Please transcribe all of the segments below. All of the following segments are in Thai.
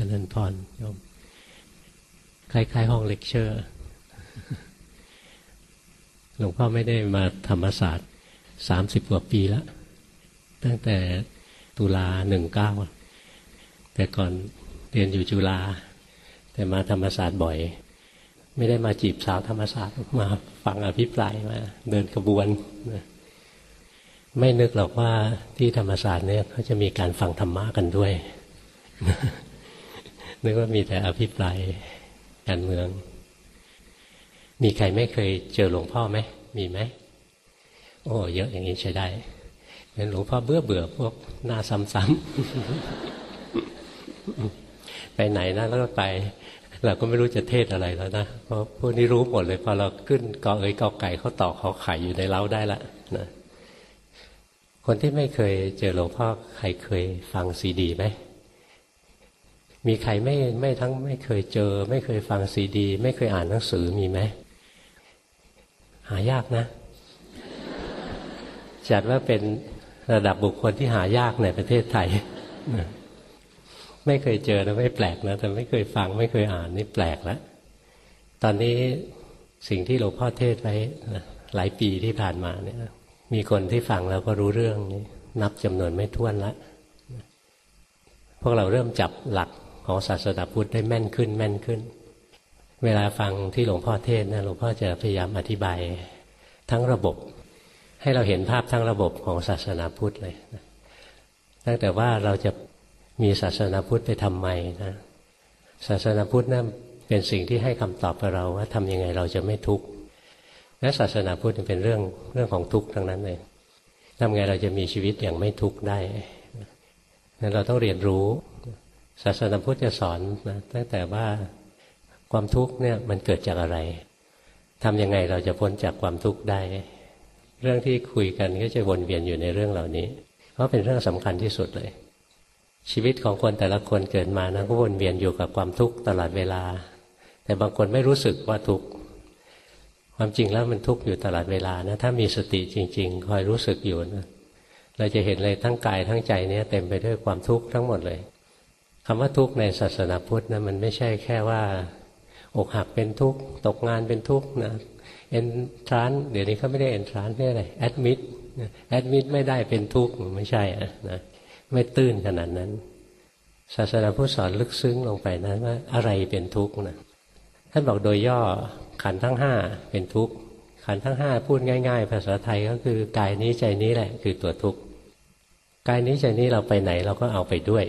จริญพรโยมคล้ายๆห้องเลคเชอร์ หลวงพ่อไม่ได้มาธรรมศาสตร์สามสิบกว่าปีแล้ว ตั้งแต่ตุลาหนึ่งเก้าแต่ก่อนเรียนอยู่จุฬาแต่มาธรรมศาสตร์บ่อย ไม่ได้มาจีบสาวธรรมศาสตร์มาฟังอภิปรายมา เดินกระบวนไม่นึกหรอกว่าที่ธรรมศาสตร์เนี่ยเขาจะมีการฟังธรรมะกันด้วย นึกว่ามีแต่อภิปรายการเมือง มีใครไม่เคยเจอหลวงพ่อไหม มีไหม โอ้ เยอะอย่างนี้ใช้ได้เป็นหลวงพ่อเบื่อเบื่อพวกหน้าซ้ำๆไปไหนนะแล้วก็ไป เราก็ไม่รู้จะเทศอะไรแล้วนะ เพราะพวกนี้รู้หมดเลยพอเราขึ้นกอเอ๋ยกอไก่เขาตอกเขาไข่อยู่ในเล้าได้ละนะคนที่ไม่เคยเจอหลวงพ่อใครเคยฟังซีดีไหม มีใครไม่ไม่ทั้งไม่เคยเจอ ไม่เคยฟังซีดี ไม่เคยอ่านหนังสือมีไหม หายากนะ จัดว่าเป็นระดับบุคคลที่หายากในประเทศไทย ไม่เคยเจอนะไม่แปลกนะแต่ไม่เคยฟังไม่เคยอ่านนี่แปลกแล้วตอนนี้สิ่งที่หลวงพ่อเทศไว้หลายปีที่ผ่านมาเนี่ย มีคนที่ฟังแล้วก็รู้เรื่องนี้นับจำนวนไม่ท้วนแล้วพวกเราเริ่มจับหลัก ของศาสนาพุทธได้แม่นขึ้น แม่นขึ้น เวลาฟังที่หลวงพ่อเทศนะหลวงพ่อจะพยายามอธิบายทั้งระบบ ให้เราเห็นภาพทั้งระบบของศาสนาพุทธเลยนะตั้งแต่ว่าเราจะมีศาสนาพุทธไปทำไมนะศาสนาพุทธนะั้นเป็นสิ่งที่ให้คำตอบกับเราว่าทำยังไงเราจะไม่ทุกข์และศาสนาพุทธเป็นเรื่องเรื่องของทุกข์ทั้งนั้นเลยทำไงเราจะมีชีวิตอย่างไม่ทุกข์ได้นั้นเราต้องเรียนรู้ ศาสนาพุทธจะสอนนะตั้งแต่ว่าความทุกข์เนี่ยมันเกิดจากอะไรทำยังไงเราจะพ้นจากความทุกข์ได้ เรื่องที่คุยกันก็จะวนเวียนอยู่ในเรื่องเหล่านี้ เพราะเป็นเรื่องสำคัญที่สุดเลย ชีวิตของคนแต่ละคนเกิดมานะก็วนเวียนอยู่กับความทุกข์ตลอดเวลา แต่บางคนไม่รู้สึกว่าทุกข์ความจริงแล้วมันทุกข์อยู่ตลอดเวลานะถ้ามีสติจริง ๆ คอยรู้สึกอยู่นะเราจะเห็นเลยทั้งกายทั้งใจเนี้ยเต็มไปด้วยความทุกข์ทั้งหมดเลย คำว่าทุกข์ในศาสนาพุทธนะมันไม่ใช่แค่ว่า อกหักเป็นทุกข์ตกงานเป็นทุกข์นะเอนทรานเดี๋ยวนี้เขาไม่ได้เอนทรานเรียกอะไรแอดมิดแอดมิดไม่ได้เป็นทุกข์ไม่ใช่อะนะไม่ตื้นขนาดนั้น ศาสนาพุทธสอนลึกซึ้งลงไปนะว่าอะไรเป็นทุกข์นะท่านบอกโดยย่อขันทั้งห้าเป็นทุกข์ขันทั้งห้าพูดง่าย ๆ ภาษาไทยก็คือกายนี้ใจนี้แหละ คือตัวทุกข์กายนี้ใจนี้เราไปไหนเราก็เอาไปด้วย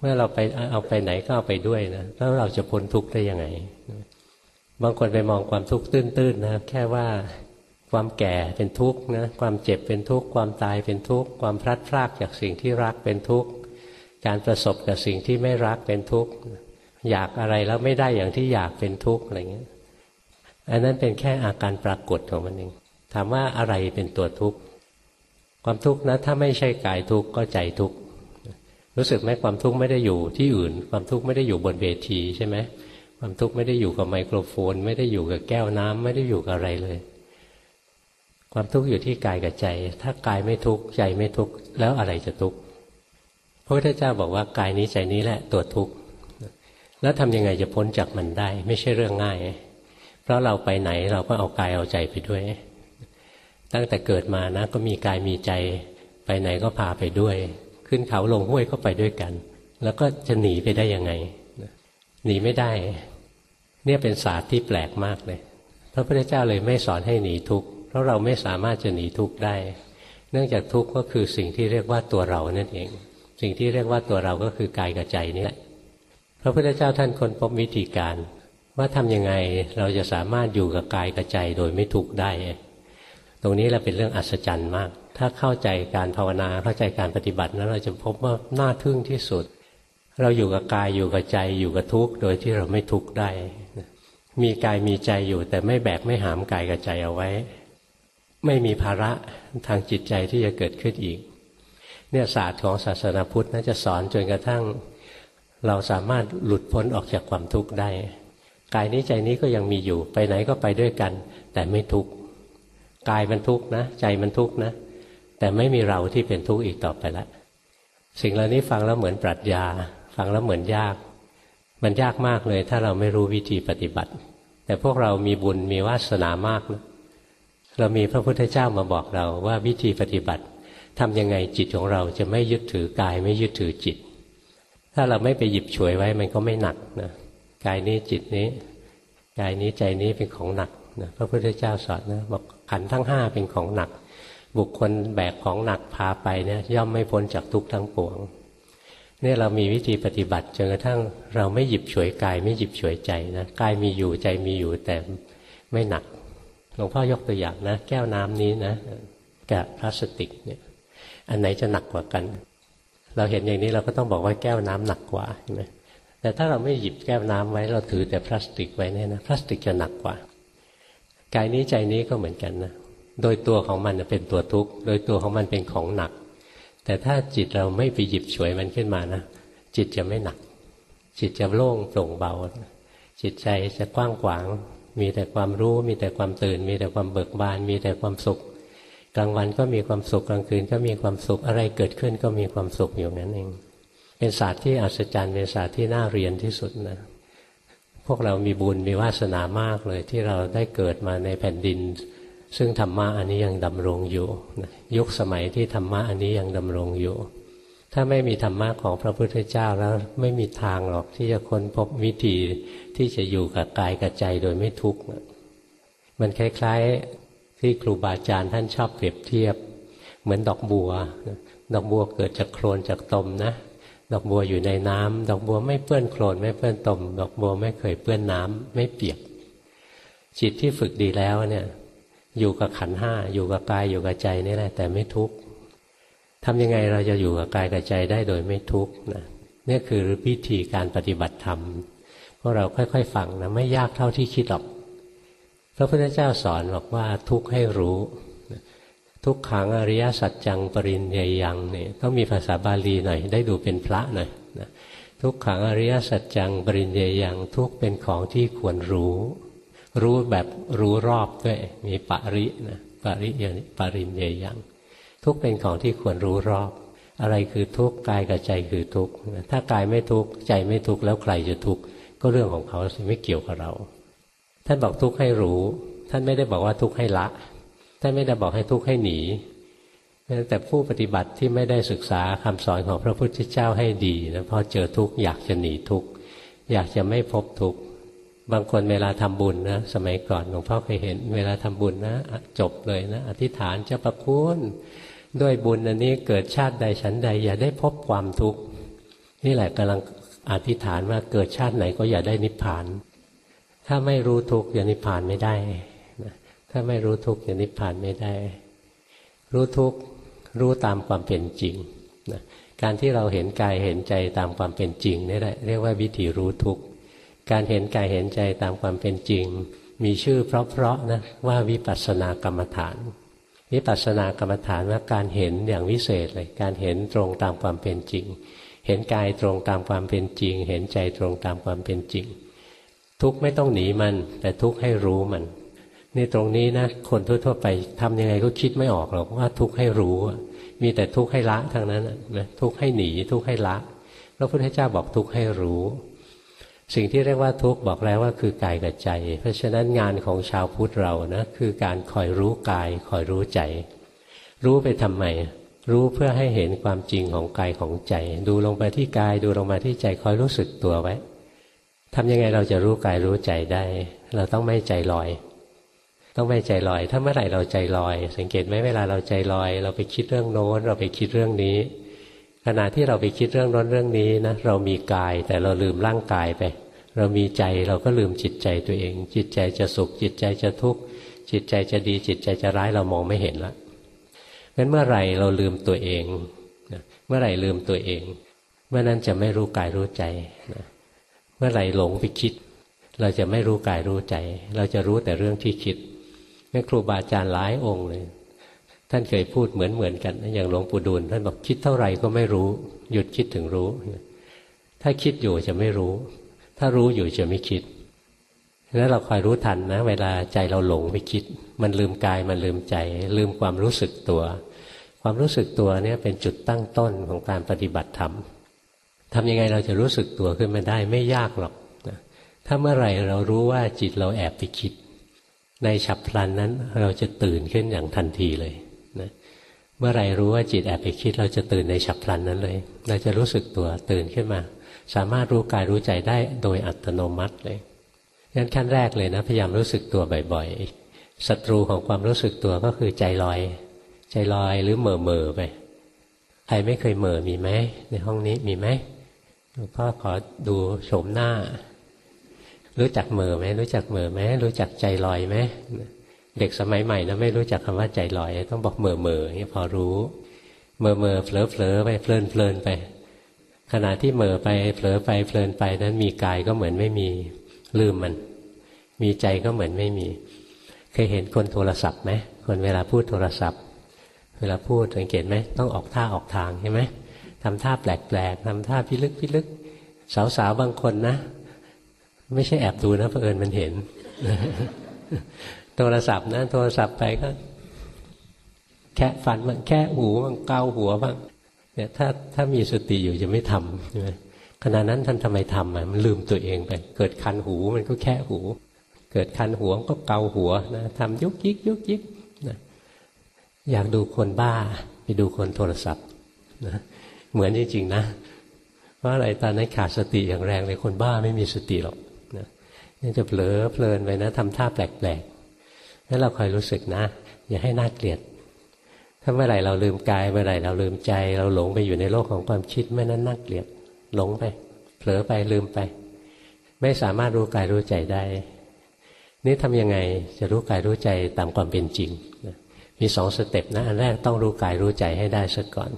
เมื่อเราไปเอาไปไหนก็เอาไปด้วยนะแล้วเราจะพ้นทุกข์ได้ยังไง บางคนไปมองความทุกข์ตื้นๆนะแค่ว่าความแก่เป็นทุกข์นะความเจ็บเป็นทุกข์ความตายเป็นทุกข์ความพลัดพรากจากสิ่งที่รักเป็นทุกข์การประสบกับสิ่งที่ไม่รักเป็นทุกข์อยากอะไรแล้วไม่ได้อย่างที่อยากเป็นทุกข์อะไรเงี้ยอันนั้นเป็นแค่อาการปรากฏของมันเองถามว่าอะไรเป็นตัวทุกข์ความทุกข์นะถ้าไม่ใช่กายทุกข์ก็ใจทุกข์ รู้สึกไหมความทุกข์ไม่ได้อยู่ที่อื่น ความทุกข์ไม่ได้อยู่บนเวทีใช่ไหมความทุกข์ไม่ได้อยู่กับไมโครโฟน ไม่ได้อยู่กับแก้วน้ำไม่ได้อยู่กับอะไรเลย ความทุกข์อยู่ที่กายกับใจ ถ้ากายไม่ทุกข์ใจไม่ทุกข์แล้วอะไรจะทุกข์พระพุทธเจ้าบอกว่ากายนี้ใจนี้แหละตัวทุกข์แล้วทำยังไงจะพ้นจากมันได้ ไม่ใช่เรื่องง่าย เพราะเราไปไหนเราก็เอากายเอาใจไปด้วย ตั้งแต่เกิดมานะ ก็มีกายมีใจ ไปไหนก็พาไปด้วย ขึ้นเขาลงห้วยก็ไปด้วยกัน แล้วก็จะหนีไปได้ยังไงหนีไม่ได้ เนี่ยเป็นศาสตร์ที่แปลกมากเลยพระพุทธเจ้าเลยไม่สอนให้หนีทุกข์เพราะเราไม่สามารถจะหนีทุกข์ได้ เนื่องจากทุกข์ก็คือสิ่งที่เรียกว่าตัวเรานั่นเอง สิ่งที่เรียกว่าตัวเราก็คือกายกับใจนี่แหละพระพุทธเจ้าท่านค้นพบวิธีการ ว่าทำยังไงเราจะสามารถอยู่กับกายกับใจโดยไม่ทุกข์ได้ ตรงนี้แหละเป็นเรื่องอัศจรรย์มาก ถ้าเข้าใจการภาวนาเข้าใจการปฏิบัตินั้นเราจะพบว่าน่าทึ่งที่สุด เราอยู่กับกายอยู่กับใจอยู่กับทุกข์โดยที่เราไม่ทุกข์ได้ มีกายมีใจอยู่แต่ไม่แบกไม่หามกายกับใจเอาไว้ ไม่มีภาระทางจิตใจที่จะเกิดขึ้นอีก เนี่ยศาสตร์ของศาสนาพุทธน่าจะสอนจนกระทั่ง เราสามารถหลุดพ้นออกจากความทุกข์ได้ กายนี้ใจนี้ก็ยังมีอยู่ไปไหนก็ไปด้วยกัน แต่ไม่ทุกข์กายมันทุกข์นะ ใจมันทุกข์นะ แต่ไม่มีเราที่เป็นทุกข์อีกต่อไปละสิ่งเหล่านี้ฟังแล้วเหมือนปรัชญา ฟังแล้วเหมือนยาก มันยากมากเลย ถ้าเราไม่รู้วิธีปฏิบัติ แต่พวกเรามีบุญมีวาสนามากนะเรามีพระพุทธเจ้ามาบอกเราว่าวิธีปฏิบัติทำยังไงจิตของเราจะไม่ยึดถือกายไม่ยึดถือจิต ถ้าเราไม่ไปหยิบฉวยไว้มันก็ไม่หนักนะกายนี้จิตนี้กายนี้ใจนี้เป็นของหนักนะพระพุทธเจ้าสอนนะบอกขันทั้งห้าเป็นของหนัก บุคคลแบกของหนักพาไปเนี่ยย่อมไม่พ้นจากทุกข์ทั้งปวงเนี่ยเรามีวิธีปฏิบัติจนกระทั่งเราไม่หยิบฉวยกาย ไม่หยิบฉวยใจนะกายมีอยู่ใจมีอยู่แต่ไม่หนักหลวงพ่อยกตัวอย่างนะ แก้วน้ำนี้นะแกะพลาสติกเนี่ย อันไหนจะหนักกว่ากัน เราเห็นอย่างนี้เราก็ต้องบอกว่าแก้วน้ำหนักกว่าใช่ไหมแต่ถ้าเราไม่หยิบแก้วน้ำไว้เราถือแต่พลาสติกไว้เนี่ยนะพลาสติกจะหนักกว่ากายนี้ใจนี้ก็เหมือนกันนะ โดยตัวของมันเป็นตัวทุกข์ โดยตัวของมันเป็นของหนัก แต่ถ้าจิตเราไม่ไปหยิบฉวยมันขึ้นมานะ จิตจะไม่หนัก จิตจะโล่งโปร่งเบา จิตใจจะกว้างขวาง มีแต่ความรู้ มีแต่ความตื่น มีแต่ความเบิกบาน มีแต่ความสุข กลางวันก็มีความสุข กลางคืนก็มีความสุข อะไรเกิดขึ้นก็มีความสุขอยู่นั่นเอง เป็นศาสตร์ที่อัศจรรย์ เป็นศาสตร์ที่น่าเรียนที่สุดนะพวกเรามีบุญมีวาสนามากเลยที่เราได้เกิดมาในแผ่นดิน ซึ่งธรรมะอันนี้ยังดำรงอยู่ยุคสมัยที่ธรรมะอันนี้ยังดำรงอยู่ ถ้าไม่มีธรรมะของพระพุทธเจ้าแล้วไม่มีทางหรอกที่จะค้นพบวิธีที่จะอยู่กับกายกับใจโดยไม่ทุกข์มันคล้ายๆที่ครูบาอาจารย์ท่านชอบเปรียบเทียบ เหมือนดอกบัว ดอกบัวเกิดจากโคลนจากตมนะ ดอกบัวอยู่ในน้ำดอกบัวไม่เปื้อนโคลนไม่เปื้อนตม ดอกบัวไม่เคยเปื้อนน้ำไม่เปียก จิตที่ฝึกดีแล้วเนี่ย อยู่กับขันห้าอยู่กับกายอยู่กับใจนี่แหละ แต่ไม่ทุกข์ทำยังไงเราจะอยู่กับกายกับใจได้โดยไม่ทุกข์นะนี่คือวิธีการปฏิบัติธรรมพวกเราค่อยๆฟังนะไม่ยากเท่าที่คิดหรอกพระพุทธเจ้าสอนบอกว่าทุกข์ให้รู้ทุกขังอริยสัจจังปรินยยังเนี่ยต้องมีภาษาบาลีหน่อย ได้ดูเป็นพระหน่อยนะทุกขังอริยสัจจังปรินยยังทุกเป็นของที่ควรรู้ รู้แบบรู้รอบด้วย มีปรินะปริยปรินยยัง ทุกเป็นของที่ควรรู้รอบ อะไรคือทุกกายกับใจคือทุกถ้ากายไม่ทุกใจไม่ทุกแล้วใครจะทุกก็เรื่องของเขาไม่เกี่ยวกับเรา ท่านบอกทุกให้รู้ ท่านไม่ได้บอกว่าทุกให้ละ ท่านไม่ได้บอกให้ทุกข์ให้หนีแต่ผู้ปฏิบัติที่ไม่ได้ศึกษาคำสอนของพระพุทธเจ้าให้ดีนะพอเจอทุกข์อยากจะหนีทุกข์อยากจะไม่พบทุกข์ บางคนเวลาทำบุญนะสมัยก่อนหลวงพ่อเคยเห็น เวลาทำบุญนะจบเลยนะ อธิษฐานเจะประคุณด้วยบุญอันนี้เกิดชาติใดฉันใด อย่าได้พบความทุกข์นี่แหละกำลังอธิษฐานว่าเกิดชาติไหนก็อย่าได้นิพพาน ถ้าไม่รู้ทุกข์อย่านิพพานไม่ได้ถ้าไม่รู้ทุกข์จะนิพพานไม่ได้ รู้ทุกข์รู้ตามความเป็นจริงนะการที่เราเห็นกายเห็นใจตามความเป็นจริงนี่แหละเรียกว่าวิธีรู้ทุกข์ การเห็นกายเห็นใจตามความเป็นจริง มีชื่อเพราะๆนะว่าวิปัสสนากรรมฐาน วิปัสสนากรรมฐานว่าการเห็นอย่างวิเศษเลยการเห็นตรงตามความเป็นจริง เห็นกายตรงตามความเป็นจริง เห็นใจตรงตามความเป็นจริง ทุกไม่ต้องหนีมัน แต่ทุกให้รู้มันนี่ตรงนี้นะคนทั่วๆไปทำยังไงก็คิดไม่ออกหรอกว่าทุกข์ให้รู้มีแต่ทุกข์ให้ละทั้งนั้นนะทุกข์ให้หนีทุกข์ให้ละพระพุทธเจ้าบอกทุกข์ให้รู้ สิ่งที่เรียกว่าทุกข์บอกแล้วว่าคือกายกับใจ เพราะฉะนั้นงานของชาวพุทธเรานะคือการคอยรู้กายคอยรู้ใจ รู้ไปทำไม รู้เพื่อให้เห็นความจริงของกายของใจ ดูลงไปที่กายดูลงมาที่ใจคอยรู้สึกตัวไว้ทำยังไงเราจะรู้กายรู้ใจได้ เราต้องไม่ใจลอย ต้องไม่ใจลอย ถ้าเมื่อไหร่เราใจลอย สังเกตไหมเวลาเราใจลอย เราไปคิดเรื่องโน้นเราไปคิดเรื่องนี้ ขณะที่เราไปคิดเรื่องโน้นเรื่องนี้นะเรามีกายแต่เราลืมร่างกายไป เรามีใจเราก็ลืมจิตใจตัวเอง จิตใจจะสุข จิตใจจะทุกข์จิตใจจะดีจิตใจจะร้ายเรามองไม่เห็นละงั้นเมื่อไหร่เราลืมตัวเองเมื่อไหร่ลืมตัวเอง เมื่อนั้นจะไม่รู้กายรู้ใจนะเมื่อไหร่หลงไปคิด เราจะไม่รู้กายรู้ใจ เราจะรู้แต่เรื่องที่คิดนี่ครูบาอาจารย์หลายองค์เลย ท่านเคยพูดเหมือนเหมือนกัน อย่างหลวงปู่ดูลท่านบอกคิดเท่าไหร่ก็ไม่รู้ หยุดคิดถึงรู้ ถ้าคิดอยู่จะไม่รู้ ถ้ารู้อยู่จะไม่คิดนั้นเราคอยรู้ทันนะ เวลาใจเราหลงไปคิด มันลืมกายมันลืมใจ ลืมความรู้สึกตัว ความรู้สึกตัวเนี่ยเป็นจุดตั้งต้นของการปฏิบัติธรรมทำยังไงเราจะรู้สึกตัวขึ้นมาได้ไม่ยากหรอกถ้าเมื่อไหร่เรารู้ว่าจิตเราแอบไปคิด ในฉับพลันนั้นเราจะตื่นขึ้นอย่างทันทีเลย นะเมื่อไรรู้ว่าจิตแอบไปคิดเราจะตื่นในฉับพลันนั้นเลยเราจะรู้สึกตัวตื่นขึ้นมา สามารถรู้กายรู้ใจได้โดยอัตโนมัติเลยงั้นขั้นแรกเลยนะ พยายามรู้สึกตัวบ่อยๆศัตรูของความรู้สึกตัวก็คือใจลอย ใจลอยหรือเหม่อเม่อไปใครไม่เคยเหม่อมีไหมในห้องนี้มีไหมหลวงพ่อขอดูโฉมหน้า รู้จักเหม่อไหมรู้จักเหม่อไหมรู้จักใจลอยไหม เด็กสมัยใหม่นะไม่รู้จักคำว่าใจลอย ต้องบอกเหม่อเม่อนี่พอรู้ เม่อเม่อเผลอเผลอไปเพลินเพลินไป ขณะที่เหม่อไปเผลอไปเพลินไปนั้นมีกายก็เหมือนไม่มีลืมมัน มีใจก็เหมือนไม่มี เคยเห็นคนโทรศัพท์ไหมคนเวลาพูดโทรศัพท์ เวลาพูดสังเกตไหมต้องออกท่าออกทางใช่ไหมทำท่าแปลกๆทำท่าพิลึกพิลึกสาวๆบางคนนะ ไม่ใช่แอบดูนะเผอิญมันเห็น โทรศัพท์นะ โทรศัพท์ไปก็แค่ฟันบ้างแค่หูบ้างเกาหัวบ้างเนี่ยถ้าถ้ามีสติอยู่จะไม่ทำใช่ไหมขณะนั้นท่านทำไมทำอะมันลืมตัวเองไป เกิดคันหูมันก็แค่หู เกิดคันหัวก็เกาหัวนะทำยุกยิกยุกยิกนะอยากดูคนบ้า ไปดูคนโทรศัพท์นะเหมือนจริงๆนะเพราะอะไรตอนนั้นขาดสติอย่างแรงเลยคนบ้าไม่มีสติหรอกนะนี่จะเผลอเพลินไปนะทำท่าแปลกๆ นั้นเราคอยรู้สึกนะ อย่าให้น่าเกลียด ถ้าเมื่อไหร่เราลืมกายเมื่อไหร่เราลืมใจ เราหลงไปอยู่ในโลกของความคิดเมื่อนั้นน่าเกลียดหลงไป เผลอไปลืมไป ไม่สามารถรู้กายรู้ใจได้ นี่ทำยังไงจะรู้กายรู้ใจตามความเป็นจริงมีสองสเต็ปนะอันแรกต้องรู้กายรู้ใจให้ได้ซะก่อน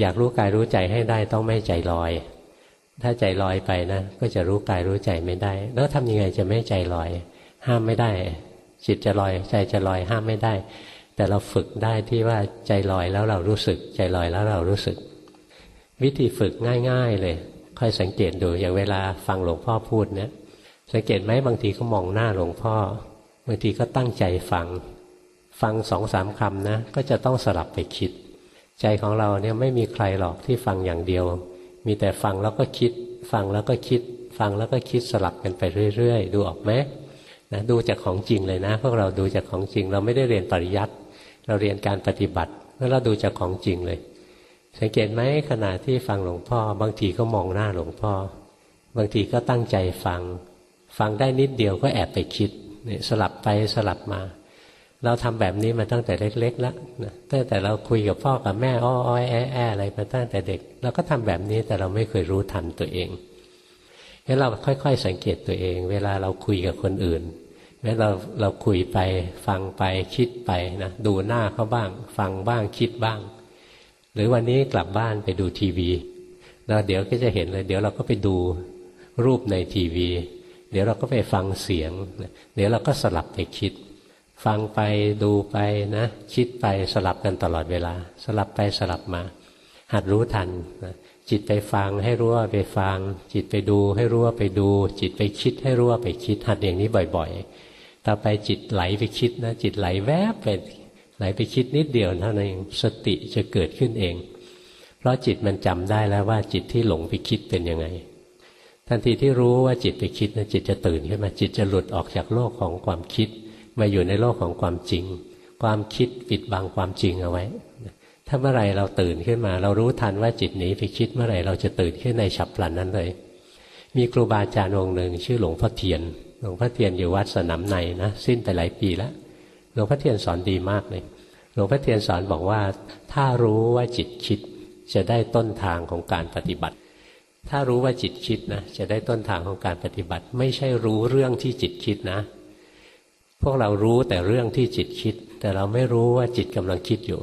อยากรู้กายรู้ใจให้ได้ต้องไม่ใจลอยถ้าใจลอยไปนะ ก็จะรู้กายรู้ใจไม่ได้ แล้วทำยังไงจะไม่ใจลอย ห้ามไม่ได้ จิตจะลอย ใจจะลอยห้ามไม่ได้ แต่เราฝึกได้ที่ว่าใจลอยแล้วเรารู้สึก ใจลอยแล้วเรารู้สึก วิธีฝึกง่าย ๆ เลยค่อยสังเกตดูอย่างเวลาฟังหลวงพ่อพูดเนี่ยสังเกตไหมบางทีก็มองหน้าหลวงพ่อบางทีก็ตั้งใจฟัง ฟังสองสามคำนะ ก็จะต้องสลับไปคิด ใจของเราเนี่ยไม่มีใครหรอกที่ฟังอย่างเดียว มีแต่ฟังแล้วก็คิด ฟังแล้วก็คิด ฟังแล้วก็คิดสลับกันไปเรื่อยๆ ดูออกไหม นะดูจากของจริงเลยนะ พวกเราดูจากของจริง เราไม่ได้เรียนปริยัติเราเรียนการปฏิบัติ แล้วเราดูจากของจริงเลย สังเกตไหมขณะที่ฟังหลวงพ่อ บางทีก็มองหน้าหลวงพ่อ บางทีก็ตั้งใจฟัง ฟังได้นิดเดียวก็แอบไปคิดเนี่ยสลับไปสลับมา เราทำแบบนี้มาตั้งแต่เล็ก ๆ แล้วนะตั้งแต่เราคุยกับพ่อกับแม่อ้อยแอ้อะไรมาตั้งแต่เด็ก เราก็ทำแบบนี้แต่เราไม่เคยรู้ทันตัวเอง งั้นเราค่อย ๆ สังเกตตัวเอง เวลาเราคุยกับคนอื่นแม้เราเราคุยไปฟังไปคิดไปนะดูหน้าเขาบ้าง ฟังบ้างคิดบ้าง หรือวันนี้กลับบ้านไปดูทีวีแล้วเดี๋ยวก็จะเห็นเลย เดี๋ยวเราก็ไปดูรูปในทีวี เดี๋ยวเราก็ไปฟังเสียง เดี๋ยวเราก็สลับไปคิด ฟังไปดูไปนะ คิดไปสลับกันตลอดเวลา สลับไปสลับมา หัดรู้ทันนะ จิตไปฟังให้รู้ว่าไปฟัง จิตไปดูให้รู้ว่าไปดู จิตไปคิดให้รู้ว่าไปคิดหัดอย่างนี้บ่อย ๆ ต่อไปจิตไหลไปคิดนะ จิตไหลแวบไปไหลไปคิดนิดเดียวเท่านั้นเองสติจะเกิดขึ้นเอง เพราะจิตมันจำได้แล้วว่าจิตที่หลงไปคิดเป็นยังไง ทันทีที่รู้ว่าจิตไปคิดนะจิตจะตื่นขึ้นมาจิตจะหลุดออกจากโลกของความคิด มาอยู่ในโลกของความจริง ความคิดปิดบังความจริงเอาไว้ ถ้าเมื่อไรเราตื่นขึ้นมา เรารู้ทันว่าจิตหนีไปคิดเมื่อไรเราจะตื่นขึ้นในฉับพลันนั้นเลย มีครูบาอาจารย์องค์หนึ่งชื่อหลวงพ่อเทียน หลวงพ่อเทียนอยู่วัดสนามในนะสิ้นไปหลายปีแล้ว หลวงพ่อเทียนสอนดีมากเลย หลวงพ่อเทียนสอนบอกว่า ถ้ารู้ว่าจิตคิดจะได้ต้นทางของการปฏิบัติ ถ้ารู้ว่าจิตคิดนะจะได้ต้นทางของการปฏิบัติ ไม่ใช่รู้เรื่องที่จิตคิดนะ พวกเรารู้แต่เรื่องที่จิตคิด แต่เราไม่รู้ว่าจิตกำลังคิดอยู่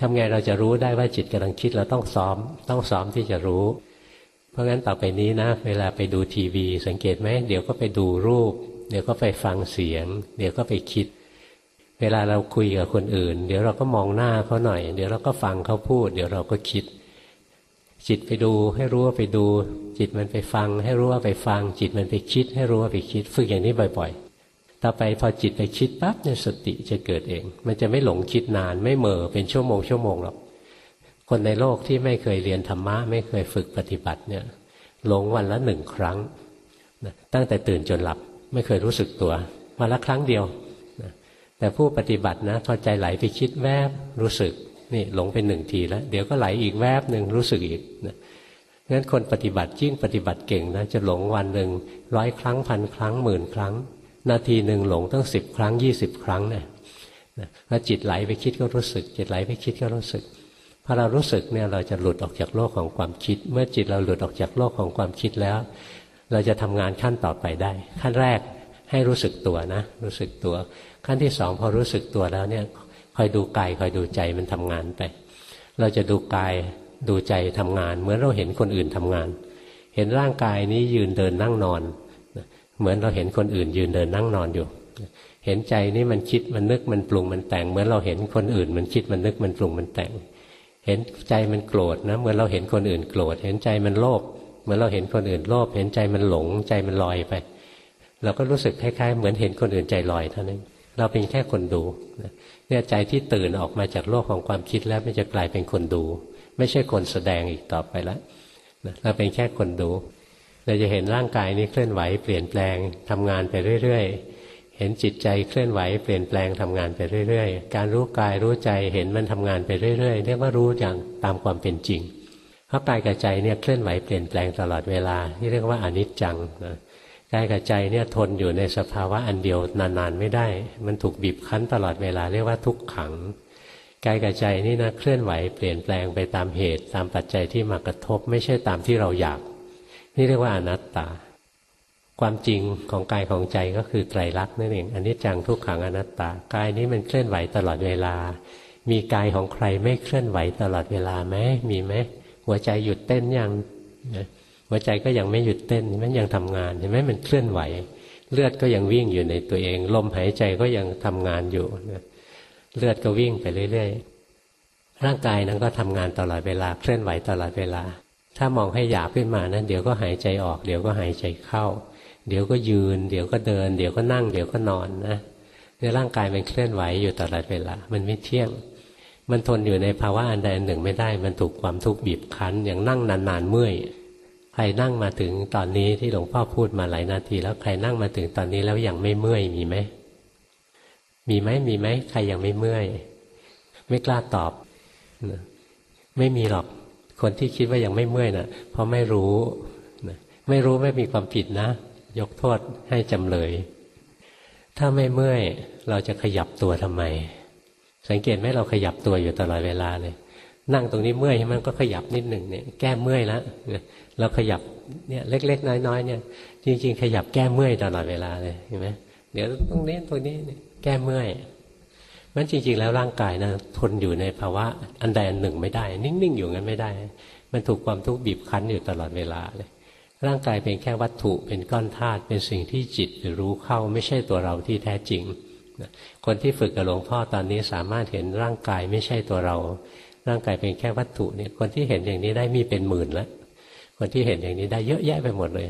ทำไงเราจะรู้ได้ว่าจิตกำลังคิดเราต้องซ้อม ต้องซ้อมที่จะรู้ เพราะงั้นต่อไปนี้นะ เวลาไปดูทีวี สังเกตไหมเดี๋ยวก็ไปดูรูป เดี๋ยวก็ไปฟังเสียง เดี๋ยวก็ไปคิด เวลาเราคุยกับคนอื่น เดี๋ยวเราก็มองหน้าเขาหน่อย เดี๋ยวเราก็ฟังเขาพูด เดี๋ยวเราก็คิด จิตไปดูให้รู้ว่าไปดู จิตมันไปฟัง ให้รู้ว่าไปฟัง จิตมันไปคิด ให้รู้ว่าไปคิด ฝึกอย่างนี้บ่อย ๆ ต่อไปพอจิตไปคิดปั๊บเนี่ยสติจะเกิดเอง มันจะไม่หลงคิดนาน ไม่เมอเป็นชั่วโมงชั่วโมงหรอกคนในโลกที่ไม่เคยเรียนธรรมะ ไม่เคยฝึกปฏิบัติเนี่ยหลงวันละหนึ่งครั้งนะตั้งแต่ตื่นจนหลับไม่เคยรู้สึกตัววันละครั้งเดียวนะแต่ผู้ปฏิบัตินะพอใจไหลไปคิดแวบรู้สึกนี่หลงไปหนึ่งทีแล้ว เดี๋ยวก็ไหลอีกแวบหนึ่งรู้สึกอีกนะงั้นคนปฏิบัติยิ่งปฏิบัติเก่งนะจะหลงวันหนึ่งร้อยครั้งพันครั้งหมื่นครั้ง นาทีหนึ่งหลงตั้งสิบครั้งยี่สิบครั้งเนี่ยแล้วจิตไหลไปคิดก็รู้สึก จิตไหลไปคิดก็รู้สึกพอเรารู้สึกเนี่ยเราจะหลุดออกจากโลกของความคิด เมื่อจิตเราหลุดออกจากโลกของความคิดแล้ว เราจะทำงานขั้นต่อไปได้ ขั้นแรกให้รู้สึกตัวนะ รู้สึกตัว ขั้นที่สองพอรู้สึกตัวแล้วเนี่ยคอยดูกายคอยดูใจมันทำงานไป เราจะดูกายดูใจทำงาน เหมือนเราเห็นคนอื่นทำงาน เห็นร่างกายนี้ยืนเดินนั่งนอน เหมือนเราเห็นคนอื่นยืนเดินนั่งนอนอยู่ เห็นใจนี้มันคิดมันนึกมันปรุงมันแต่ง เหมือนเราเห็นคนอื่น มันคิดมันนึกมันปรุงมันแต่ง เห็นใจมันโกรธนะ เหมือนเราเห็นคนอื่นโกรธ เห็นใจมันโลภ เหมือนเราเห็นคนอื่นโลภ เห็นใจมันหลง ใจมันลอยไป เราก็รู้สึกคล้ายๆ เหมือนเห็นคนอื่นใจลอยเท่านั้น เราเป็นแค่คนดูเนี่ยใจที่ตื่นออกมาจากโลกของความคิดแล้วมันจะกลายเป็นคนดู ไม่ใช่คนแสดงอีกต่อไปแล้วเราเป็นแค่คนดู เราจะเห็นร่างกายนี้เคลื่อนไหวเปลี่ยนแปลงทำงานไปเรื่อยๆ เห็นจิตใจเคลื่อนไหวเปลี่ยนแปลงทำงานไปเรื่อยๆ การรู้กายรู้ใจเห็นมันทำงานไปเรื่อยๆ เรียกว่ารู้อย่างตามความเป็นจริงเพราะกายกับใจเนี่ยเคลื่อนไหวเปลี่ยนแปลงตลอดเวลาที่เรียกว่าอนิจจังนะกายกับใจเนี่ยทนอยู่ในสภาวะอันเดียวนานๆไม่ได้ มันถูกบีบคั้นตลอดเวลาเรียกว่าทุกขังกายกับใจนี่นะเคลื่อนไหวเปลี่ยนแปลงไปตามเหตุ ตามปัจจัยที่มากระทบ ไม่ใช่ตามที่เราอยาก นี่เรียกว่าอนัตตา ความจริงของกายของใจก็คือไตรลักษณ์นั่นเองอันนี้จังทุกขังอนัตตากายนี้มันเคลื่อนไหวตลอดเวลา มีกายของใครไม่เคลื่อนไหวตลอดเวลาไหมมีไหมหัวใจหยุดเต้นยังหัวใจก็ยังไม่หยุดเต้นมันยังทำงานเห็นไหมมันเคลื่อนไหว เลือดก็ยังวิ่งอยู่ในตัวเอง ลมหายใจก็ยังทำงานอยู่เลือดก็วิ่งไปเรื่อยๆร่างกายนั้นก็ทำงานตลอดเวลาเคลื่อนไหวตลอดเวลา ถ้ามองให้หยาบขึ้นมานั้นเดี๋ยวก็หายใจออก เดี๋ยวก็หายใจเข้า เดี๋ยวก็ยืน เดี๋ยวก็เดิน เดี๋ยวก็นั่ง เดี๋ยวก็นอนนะในร่างกายมันเคลื่อนไหวอยู่ตลอดเวลา มันไม่เที่ยง มันทนอยู่ในภาวะอันใดอันหนึ่งไม่ได้ มันถูกความทุกข์บีบคั้น อย่างนั่งนานๆเมื่อย ใครนั่งมาถึงตอนนี้ที่หลวงพ่อพูดมาหลายนาที แล้วใครนั่งมาถึงตอนนี้แล้วยังไม่เมื่อยมีไหม มีไหมมีไหมใครยังไม่เมื่อย ไม่กล้าตอบ ไม่มีหรอก คนที่คิดว่ายังไม่เมื่อยนะ่ะ เพราะไม่รู้ไม่รู้ไม่มีความผิดนะ ยกโทษให้จำเลย ถ้าไม่เมื่อยเราจะขยับตัวทำไม สังเกตไหมเราขยับตัวอยู่ตลอดเวลาเลย นั่งตรงนี้เมื่อยมันก็ขยับนิดหนึ่งเนี่ยแก้เมื่อยแล้วเราขยับเนี่ยเล็ก ๆ น้อยๆเนี่ย จริง ๆ ขยับแก้เมื่อยตลอดเวลาเลยเห็นไหมเดี๋ยวตรงนี้ตรงนี้แก้เมื่อย มันจริง ๆ แล้วร่างกายนะทนอยู่ในภาวะอันใดอันหนึ่งไม่ได้ นิ่ง ๆ อยู่งั้นไม่ได้ มันถูกความทุกข์บีบคั้นอยู่ตลอดเวลาเลยร่างกายเป็นแค่วัตถุเป็นก้อนธาตุเป็นสิ่งที่จิตรู้เข้าไม่ใช่ตัวเราที่แท้จริงคนที่ฝึกกับหลวงพ่อตอนนี้สามารถเห็นร่างกายไม่ใช่ตัวเรา ร่างกายเป็นแค่วัตถุเนี่ยคนที่เห็นอย่างนี้ได้มีเป็นหมื่นแล้วคนที่เห็นอย่างนี้ได้เยอะแยะไปหมดเลย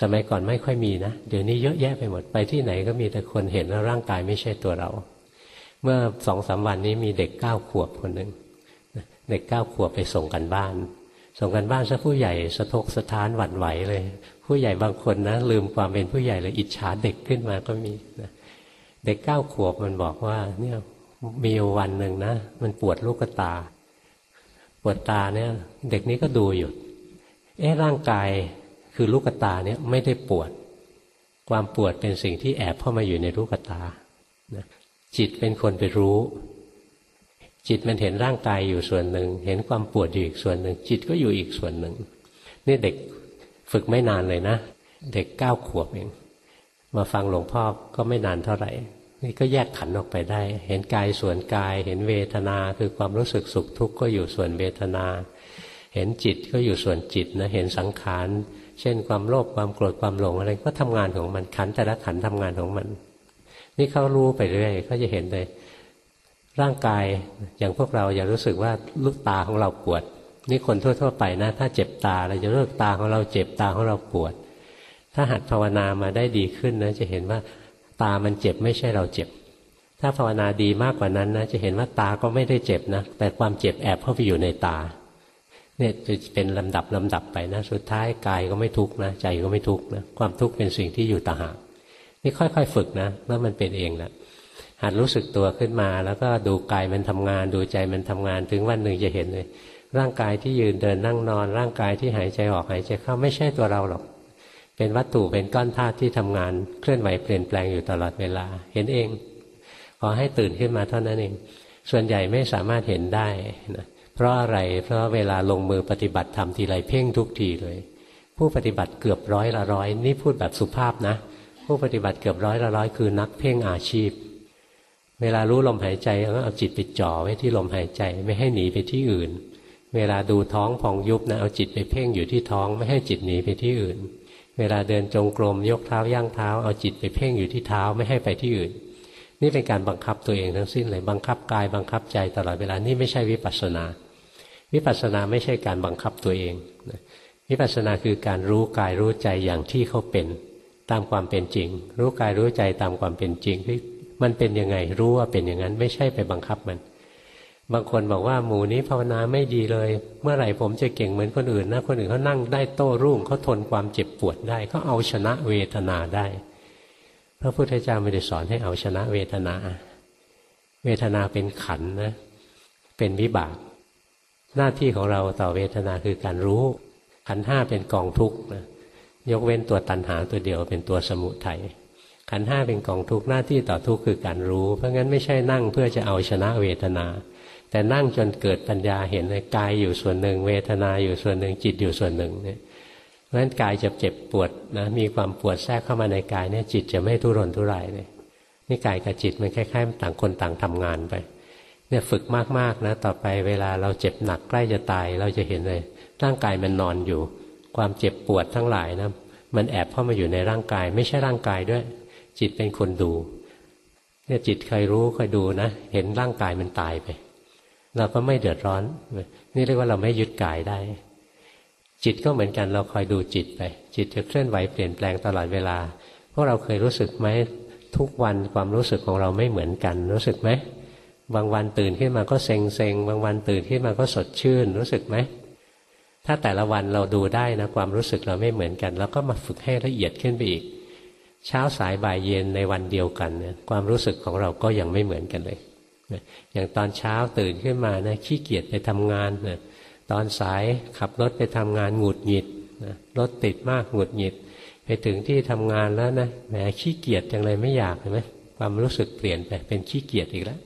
สมัยก่อนไม่ค่อยมีนะ เดี๋ยวนี้เยอะแยะไปหมดไปที่ไหนก็มีแต่คนเห็นว่าร่างกายไม่ใช่ตัวเรา เมื่อสองสามวันนี้มีเด็กเก้าขวบคนหนึ่งเด็กเก้าขวบไปส่งกันบ้าน ส่งกันบ้านซะผู้ใหญ่สะทกสะท้านหวั่นไหวเลย ผู้ใหญ่บางคนนะลืมความเป็นผู้ใหญ่เลยอิจฉาเด็กขึ้นมาก็มีนะเด็กเก้าขวบมันบอกว่า เนี่ยมีวันหนึ่งนะมันปวดลูกตา ปวดตาเนี่ย เด็กนี้ก็ดูอยู่เอ๊ะร่างกายคือลูกตาเนี่ยไม่ได้ปวด ความปวดเป็นสิ่งที่แอบเข้ามาอยู่ในลูกตา จิตเป็นคนไปรู้ จิตมันเห็นร่างกายอยู่ส่วนหนึ่ง เห็นความปวดอยู่อีกส่วนหนึ่ง จิตก็อยู่อีกส่วนหนึ่ง นี่เด็กฝึกไม่นานเลยนะ เด็กเก้าขวบเอง มาฟังหลวงพ่อก็ไม่นานเท่าไหร่ นี่ก็แยกขันออกไปได้ เห็นกายส่วนกาย เห็นเวทนาคือความรู้สึกสุขทุกข์ก็อยู่ส่วนเวทนา เห็นจิตก็อยู่ส่วนจิตนะ เห็นสังขาร เช่นความโลภความโกรธความหลงอะไรก็ทำงานของมันขันแต่ละขันทำงานของมัน นี่เขารู้ไปเรื่อยเขาจะเห็นเลย ร่างกายอย่างพวกเราอย่ารู้สึกว่าลูกตาของเราปวด นี่คนทั่ว ๆ ไปนะ ถ้าเจ็บตาเราจะเลิกตาของเราเจ็บตาของเราปวด ถ้าหัดภาวนามาได้ดีขึ้นนะจะเห็นว่าตามันเจ็บไม่ใช่เราเจ็บ ถ้าภาวนาดีมากกว่านั้นนะจะเห็นว่าตาก็ไม่ได้เจ็บนะ แต่ความเจ็บแอบเข้าไปอยู่ในตาเนี่ยจะเป็นลำดับลำดับไปนะ สุดท้ายกายก็ไม่ทุกข์นะ ใจก็ไม่ทุกข์นะ ความทุกข์เป็นสิ่งที่อยู่ต่างหาก นี่ค่อยๆ ฝึกนะแล้วมันเป็นเองแหละหัดรู้สึกตัวขึ้นมา แล้วก็ดูกายมันทำงาน ดูใจมันทำงานถึงวันหนึ่งจะเห็นเลย ร่างกายที่ยืนเดินนั่งนอน ร่างกายที่หายใจออกหายใจเข้าไม่ใช่ตัวเราหรอก เป็นวัตถุเป็นก้อนธาตุที่ทำงานเคลื่อนไหวเปลี่ยนแปลงอยู่ตลอดเวลา เห็นเองขอให้ตื่นขึ้นมาเท่านั้นเอง ส่วนใหญ่ไม่สามารถเห็นได้นะเพราะอะไรเพราะเวลาลงมือปฏิบัติทำทีไรเพ่งทุกทีเลย ผู้ปฏิบัติเกือบร้อยละร้อยนี่พูดแบบสุภาพนะ ผู้ปฏิบัติเกือบร้อยละร้อยคือนักเพ่งอาชีพ เวลารู้ลมหายใจก็เอาจิตไปจ่อไว้ที่ลมหายใจไม่ให้หนีไปที่อื่น เวลาดูท้องพองยุบนะเอาจิตไปเพ่งอยู่ที่ท้องไม่ให้จิตหนีไปที่อื่น เวลาเดินจงกรมยกเท้าย่างเท้าเอาจิตไปเพ่งอยู่ที่เท้าไม่ให้ไปที่อื่น นี่เป็นการบังคับตัวเองทั้งสิ้นเลยบังคับกายบังคับใจตลอดเวลานี่ไม่ใช่วิปัสสนา วิปัสสนาไม่ใช่การบังคับตัวเองวิปัสสนาคือการรู้กายรู้ใจอย่างที่เขาเป็น ตามความเป็นจริง รู้กายรู้ใจตามความเป็นจริงที่มันเป็นยังไงรู้ว่าเป็นอย่างนั้นไม่ใช่ไปบังคับมัน บางคนบอกว่าหมู่นี้ภาวนาไม่ดีเลย เมื่อไหร่ผมจะเก่งเหมือนคนอื่นนะคนอื่นเขานั่งได้โต้รุ่งเขาทนความเจ็บปวดได้เขาเอาชนะเวทนาได้ พระพุทธเจ้าไม่ได้สอนให้เอาชนะเวทนา เวทนาเป็นขันนะ เป็นวิบาก หน้าที่ของเราต่อเวทนาคือการรู้ขันห้าเป็นกองทุกข์นะ ยกเว้นตัวตัณหาตัวเดียวเป็นตัวสมุทัยขันห้าเป็นกองทุกหน้าที่ต่อทุกคือการรู้ เพราะงั้นไม่ใช่นั่งเพื่อจะเอาชนะเวทนา แต่นั่งจนเกิดปัญญาเห็นเลยกายอยู่ส่วนหนึ่ง เวทนาอยู่ส่วนหนึ่งจิตอยู่ส่วนหนึ่งเนี่ยเพราะฉะนั้นกายจะเจ็บปวดนะมีความปวดแทรกเข้ามาในกายเนี่ยจิตจะไม่ทุรนทุรายเลยนี่กายกับจิตมันคล้ายๆต่างคนต่างทำงานไปเนี่ยฝึกมากๆนะ ต่อไปเวลาเราเจ็บหนักใกล้จะตายเราจะเห็นเลยร่างกายมันนอนอยู่ ความเจ็บปวดทั้งหลายนะมันแอบเข้ามาอยู่ในร่างกาย ไม่ใช่ร่างกายด้วย จิตเป็นคนดูเนี่ยจิตใครรู้ใครดูนะ เห็นร่างกายมันตายไป เราก็ไม่เดือดร้อน นี่เรียกว่าเราไม่ยึดกายได้ จิตก็เหมือนกันเราคอยดูจิตไป จิตจะเคลื่อนไหวเปลี่ยนแปลงตลอดเวลาพวกเราเคยรู้สึกไหมทุกวันความรู้สึกของเราไม่เหมือนกัน รู้สึกไหมบางวันตื่นขึ้นมาก็เซ็งเซ็งบางวันตื่นขึ้นมาก็สดชื่น รู้สึกไหม ถ้าแต่ละวันเราดูได้นะความรู้สึกเราไม่เหมือนกัน แล้วก็มาฝึกให้ละเอียดขึ้นไปอีก เช้าสายบ่ายเย็นในวันเดียวกันเนี่ยความรู้สึกของเราก็ยังไม่เหมือนกันเลยอย่างตอนเช้าตื่นขึ้นมานะขี้เกียจไปทำงานนะตอนสายขับรถไปทำงานหงุดหงิดนะรถติดมากหงุดหงิด ไปถึงที่ทำงานแล้วนะแหมขี้เกียจจังเลยไม่อยากเห็นไหมความรู้สึกเปลี่ยนไปเป็นขี้เกียจอีกแล้ว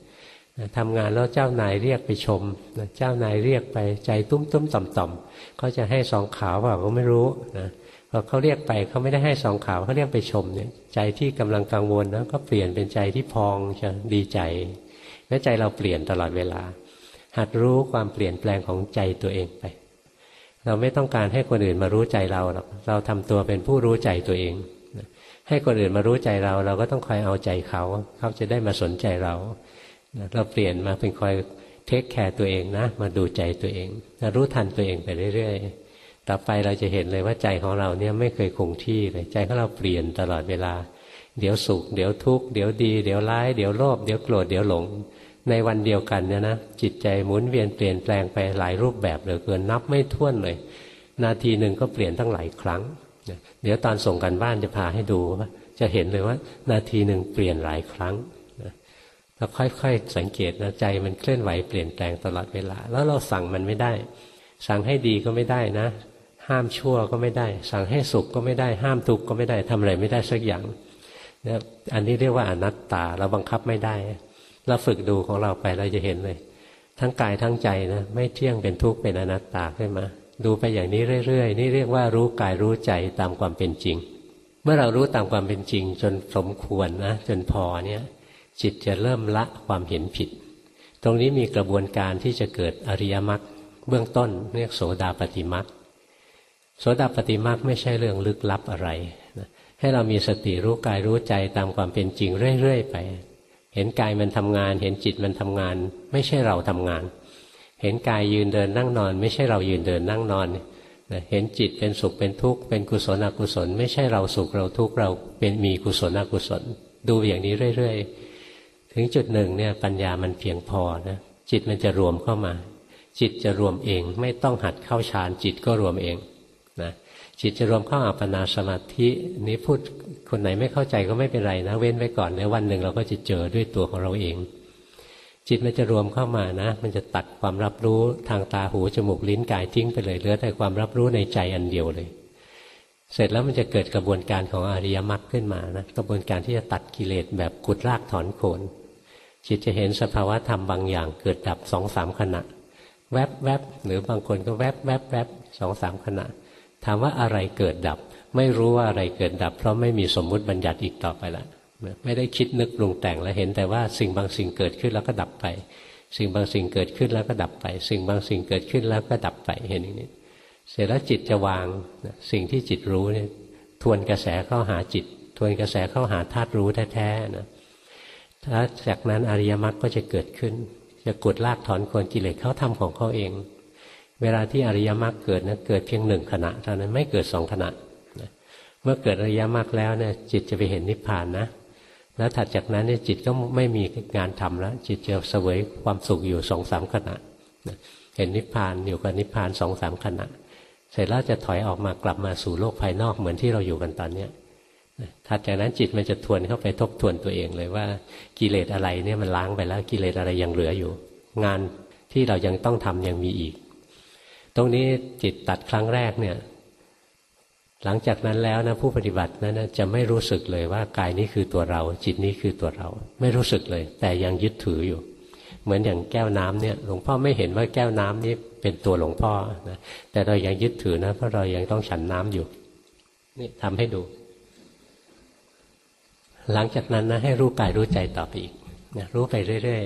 ทำงานแล้วเจ้านายเรียกไปชม เจ้านายเรียกไปใจตุ้มตุ้มต่อมต่อมเขาจะให้สองขาวเปล่าก็ไม่รู้นะพอเขาเรียกไปเขาไม่ได้ให้สองขาวเขาเรียกไปชมเนี่ยใจที่กำลังกังวลนะก็เปลี่ยนเป็นใจที่พองจะดีใจและใจเราเปลี่ยนตลอดเวลา หัดรู้ความเปลี่ยนแปลงของใจตัวเองไป เราไม่ต้องการให้คนอื่นมารู้ใจเราหรอกเราทำตัวเป็นผู้รู้ใจตัวเอง ให้คนอื่นมารู้ใจเรา เราก็ต้องคอยเอาใจเขา เขาจะได้มาสนใจเรา เราเปลี่ยนมาเป็นคอยเทคแคร์ตัวเองนะ มาดูใจตัวเองรู้ทันตัวเองไปเรื่อยๆ ต่อไปเราจะเห็นเลยว่าใจของเราเนี่ยไม่เคยคงที่เลยใจของเราเปลี่ยนตลอดเวลา เดี๋ยวสุข เดี๋ยวทุกข์ เดี๋ยวดี เดี๋ยวร้าย เดี๋ยวโลภ เดี๋ยวโกรธ เดี๋ยวหลง ในวันเดียวกันเนี่ยนะ จิตใจหมุนเวียนเปลี่ยนแปลงไปหลายรูปแบบเหลือเกินนับไม่ถ้วนเลย นาทีหนึ่งก็เปลี่ยนตั้งหลายครั้ง เดี๋ยวตอนส่งกันบ้านจะพาให้ดูว่าจะเห็นเลยว่า นาทีหนึ่งเปลี่ยนหลายครั้ง เราค่อยๆสังเกตนะใจมันเคลื่อนไหวเปลี่ยนแปลงตลอดเวลา แล้วเราสั่งมันไม่ได้ สั่งให้ดีก็ไม่ได้นะ ห้ามชั่วก็ไม่ได้ สั่งให้สุขก็ไม่ได้ ห้ามทุกข์ก็ไม่ได้ทำอะไรไม่ได้สักอย่างนะอันนี้เรียกว่าอนัตตาเราบังคับไม่ได้ เราฝึกดูของเราไปเราจะเห็นเลย ทั้งกายทั้งใจนะไม่เที่ยงเป็นทุกข์เป็นอนัตตาขึ้นมาดูไปอย่างนี้เรื่อยๆ นี่เรียกว่ารู้กายรู้ใจตามความเป็นจริง เมื่อเรารู้ตามความเป็นจริง จนสมควรนะจนพอเนี่ย จิตจะเริ่มละความเห็นผิด ตรงนี้มีกระบวนการที่จะเกิดอริยมรรคเบื้องต้นเรียกโสดาปฏิมรรคโสดาปฏิมรรคไม่ใช่เรื่องลึกลับอะไรนะให้เรามีสติรู้กายรู้ใจตามความเป็นจริงเรื่อยๆไป เห็นกายมันทำงาน เห็นจิตมันทำงาน ไม่ใช่เราทำงาน เห็นกายยืนเดินนั่งนอน ไม่ใช่เรายืนเดินนั่งนอนเห็นจิตเป็นสุขเป็นทุกข์เป็นกุศลอกุศล ไม่ใช่เราสุขเราทุกข์เราเป็นมีกุศลอกุศล ดูอย่างนี้เรื่อย ๆ ถึงจุดหนึ่งเนี่ยปัญญามันเพียงพอนะจิตมันจะรวมเข้ามา จิตจะรวมเอง ไม่ต้องหัดเข้าฌานจิตก็รวมเองนะจิตจะรวมเข้าอัปปนาสมาธินี้พูดคนไหนไม่เข้าใจก็ไม่เป็นไรนะ เว้นไว้ก่อนในวันหนึ่งเราก็จะเจอด้วยตัวของเราเอง จิตมันจะรวมเข้ามานะ มันจะตัดความรับรู้ทางตาหูจมูกลิ้นกายทิ้งไปเลยเหลือแต่ความรับรู้ในใจอันเดียวเลย เสร็จแล้วมันจะเกิดกระบวนการของอริยมรรคขึ้นมานะกระบวนการที่จะตัดกิเลสแบบกุดรากถอนโคน จิตจะเห็นสภาวะธรรมบางอย่างเกิดดับสองสามขณะ แวบแวบหรือบางคนก็แวบแวบแวบสองสามขณะ ถามว่าอะไรเกิดดับ ไม่รู้ว่าอะไรเกิดดับ เพราะไม่มีสมมุติบัญญัติอีกต่อไปละไม่ได้คิดนึกปรุงแต่งแล้วเห็นแต่ว่าสิ่งบางสิ่งเกิดขึ้นแล้วก็ดับไป สิ่งบางสิ่งเกิดขึ้นแล้วก็ดับไป สิ่งบางสิ่งเกิดขึ้นแล้วก็ดับไปเห็นอย่างนี้ เสร็จแล้วจิตจะวางสิ่งที่จิตรู้เนี่ยทวนกระแสเข้าหาจิต ทวนกระแสเข้าหาธาตุรู้แท้ๆนะ ถ้าจากนั้นอริยมรรคก็จะเกิดขึ้น จะกดลากถอนคนกิเลสเขาทำของเขาเอง เวลาที่อริยมรรคเกิดนะเกิดเพียงหนึ่งขณะเท่านั้นไม่เกิดสองขณะเมื่อเกิดอริยมรรคแล้วเนี่ยจิตจะไปเห็นนิพพานนะแล้วถัดจากนั้นเนี่ยจิตก็ไม่มีงานทำแล้ว จิตจะเสวยความสุขอยู่สองสามขณะเห็นนิพพานอยู่กับนิพพานสองสามขณะ เสร็จแล้วจะถอยออกมากลับมาสู่โลกภายนอกเหมือนที่เราอยู่กันตอนเนี้ย ถัดจากนั้นจิตมันจะทวนเข้าไปทบทวนตัวเองเลยว่ากิเลสอะไรเนี่ยมันล้างไปแล้วกิเลสอะไรยังเหลืออยู่ งานที่เรายังต้องทำยังมีอีก ตรงนี้จิตตัดครั้งแรกเนี่ย หลังจากนั้นแล้วนะผู้ปฏิบัตินั้นจะไม่รู้สึกเลยว่ากายนี้คือตัวเรา จิตนี้คือตัวเรา ไม่รู้สึกเลย แต่ยังยึดถืออยู่ เหมือนอย่างแก้วน้ำเนี่ยหลวงพ่อไม่เห็นว่าแก้วน้ำนี้เป็นตัวหลวงพ่อนะแต่เรายังยึดถือนะเพราะเรายังต้องฉันน้ำอยู่นี่ทำให้ดู หลังจากนั้นนะให้รู้กายรู้ใจต่อไปอีกนะรู้ไปเรื่อย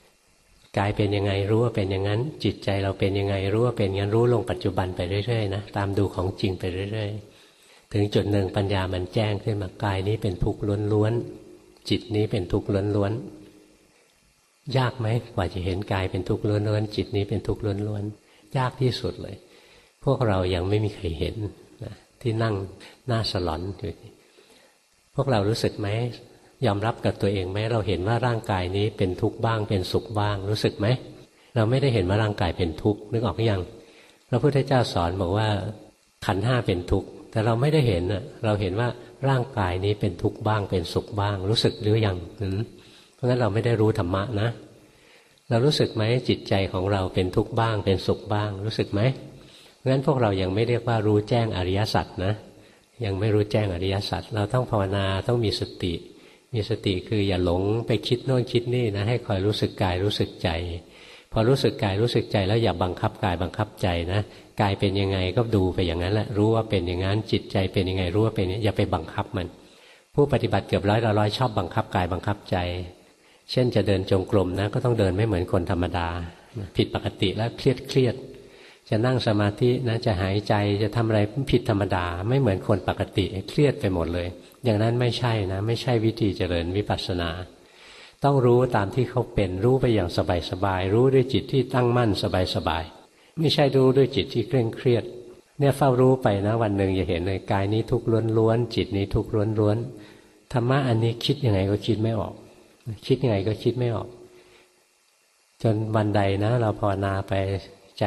ๆกายเป็นยังไงรู้ว่าเป็นอย่างนั้น จิตใจเราเป็นยังไงรู้ว่าเป็นงั้นรู้ลงปัจจุบันไปเรื่อยๆนะตามดูของจริงไปเรื่อย ๆ ถึงจุดหนึ่งปัญญามันแจ้งขึ้นมากายนี้เป็นทุกข์ล้วนๆจิตนี้เป็นทุกข์ล้วนๆยากไหมกว่าจะเห็นกายเป็นทุกข์ล้วนๆจิตนี้เป็นทุกข์ล้วนๆยากที่สุดเลย พวกเรายังไม่มีใครเห็นนะที่นั่งหน้าสลอนอยู่ พวกเรารู้สึกไหมยอมรับกับตัวเองไหมเราเห็นว่าร่างกายนี้เป็นทุกข์บ้าง เป็นสุขบ้าง รู้สึกไหมเราไม่ได้เห็นว่าร่างกายเป็นทุกข์นึกออกหรือยังพระพุทธเจ้าสอนบอกว่าขันห้าเป็นทุกข์แต่เราไม่ได้เห็นเราเห็นว่าร่างกายนี้เป็นทุกข์บ้าง เป็นสุขบ้าง รู้สึกหรือยังเพราะงั้นเราไม่ได้รู้ธรรมะนะ เรารู้สึกไหมจิตใจของเราเป็นทุกข์บ้าง เป็นสุขบ้าง รู้สึกไหมงั้นพวกเรายังไม่เรียกว่ารู้แจ้งอริยสัจนะ ยังไม่รู้แจ้งอริยสัจเราต้องภาวนาต้องมีสติ มีสติคืออย่าหลงไปคิดโน่นคิดนี่นะให้คอยรู้สึกกายรู้สึกใจ พอรู้สึกกายรู้สึกใจแล้วอย่าบังคับกายบังคับใจนะกายเป็นยังไงก็ดูไปอย่างนั้นแหละรู้ว่าเป็นอย่างนั้นจิตใจเป็นยังไงรู้ว่าเป็นอย่าไปบังคับมัน ผู้ปฏิบัติเกือบร้อยละร้อยชอบบังคับกายบังคับใจ เช่นจะเดินจงกรมนะก็ต้องเดินไม่เหมือนคนธรรมดา ผิดปกติแล้วเครียดเครียด จะนั่งสมาธินะจะหายใจจะทำอะไรผิดธรรมดา ไม่เหมือนคนปกติเครียดไปหมดเลย อย่างนั้นไม่ใช่นะ ไม่ใช่วิธีเจริญวิปัสสนา ต้องรู้ตามที่เขาเป็นรู้ไปอย่างสบายๆรู้ด้วยจิตที่ตั้งมั่นสบายๆไม่ใช่รู้ด้วยจิตที่เคร่งเครียด เนี่ยเฝ้ารู้ไปนะ วันหนึ่งจะเห็นเลยกายนี้ทุกข์ล้วนๆจิตนี้ทุกข์ล้วนๆธรรมะอันนี้คิดยังไงก็คิดไม่ออก คิดยังไงก็คิดไม่ออก จนวันใดนะ เราภาวนาไปใจ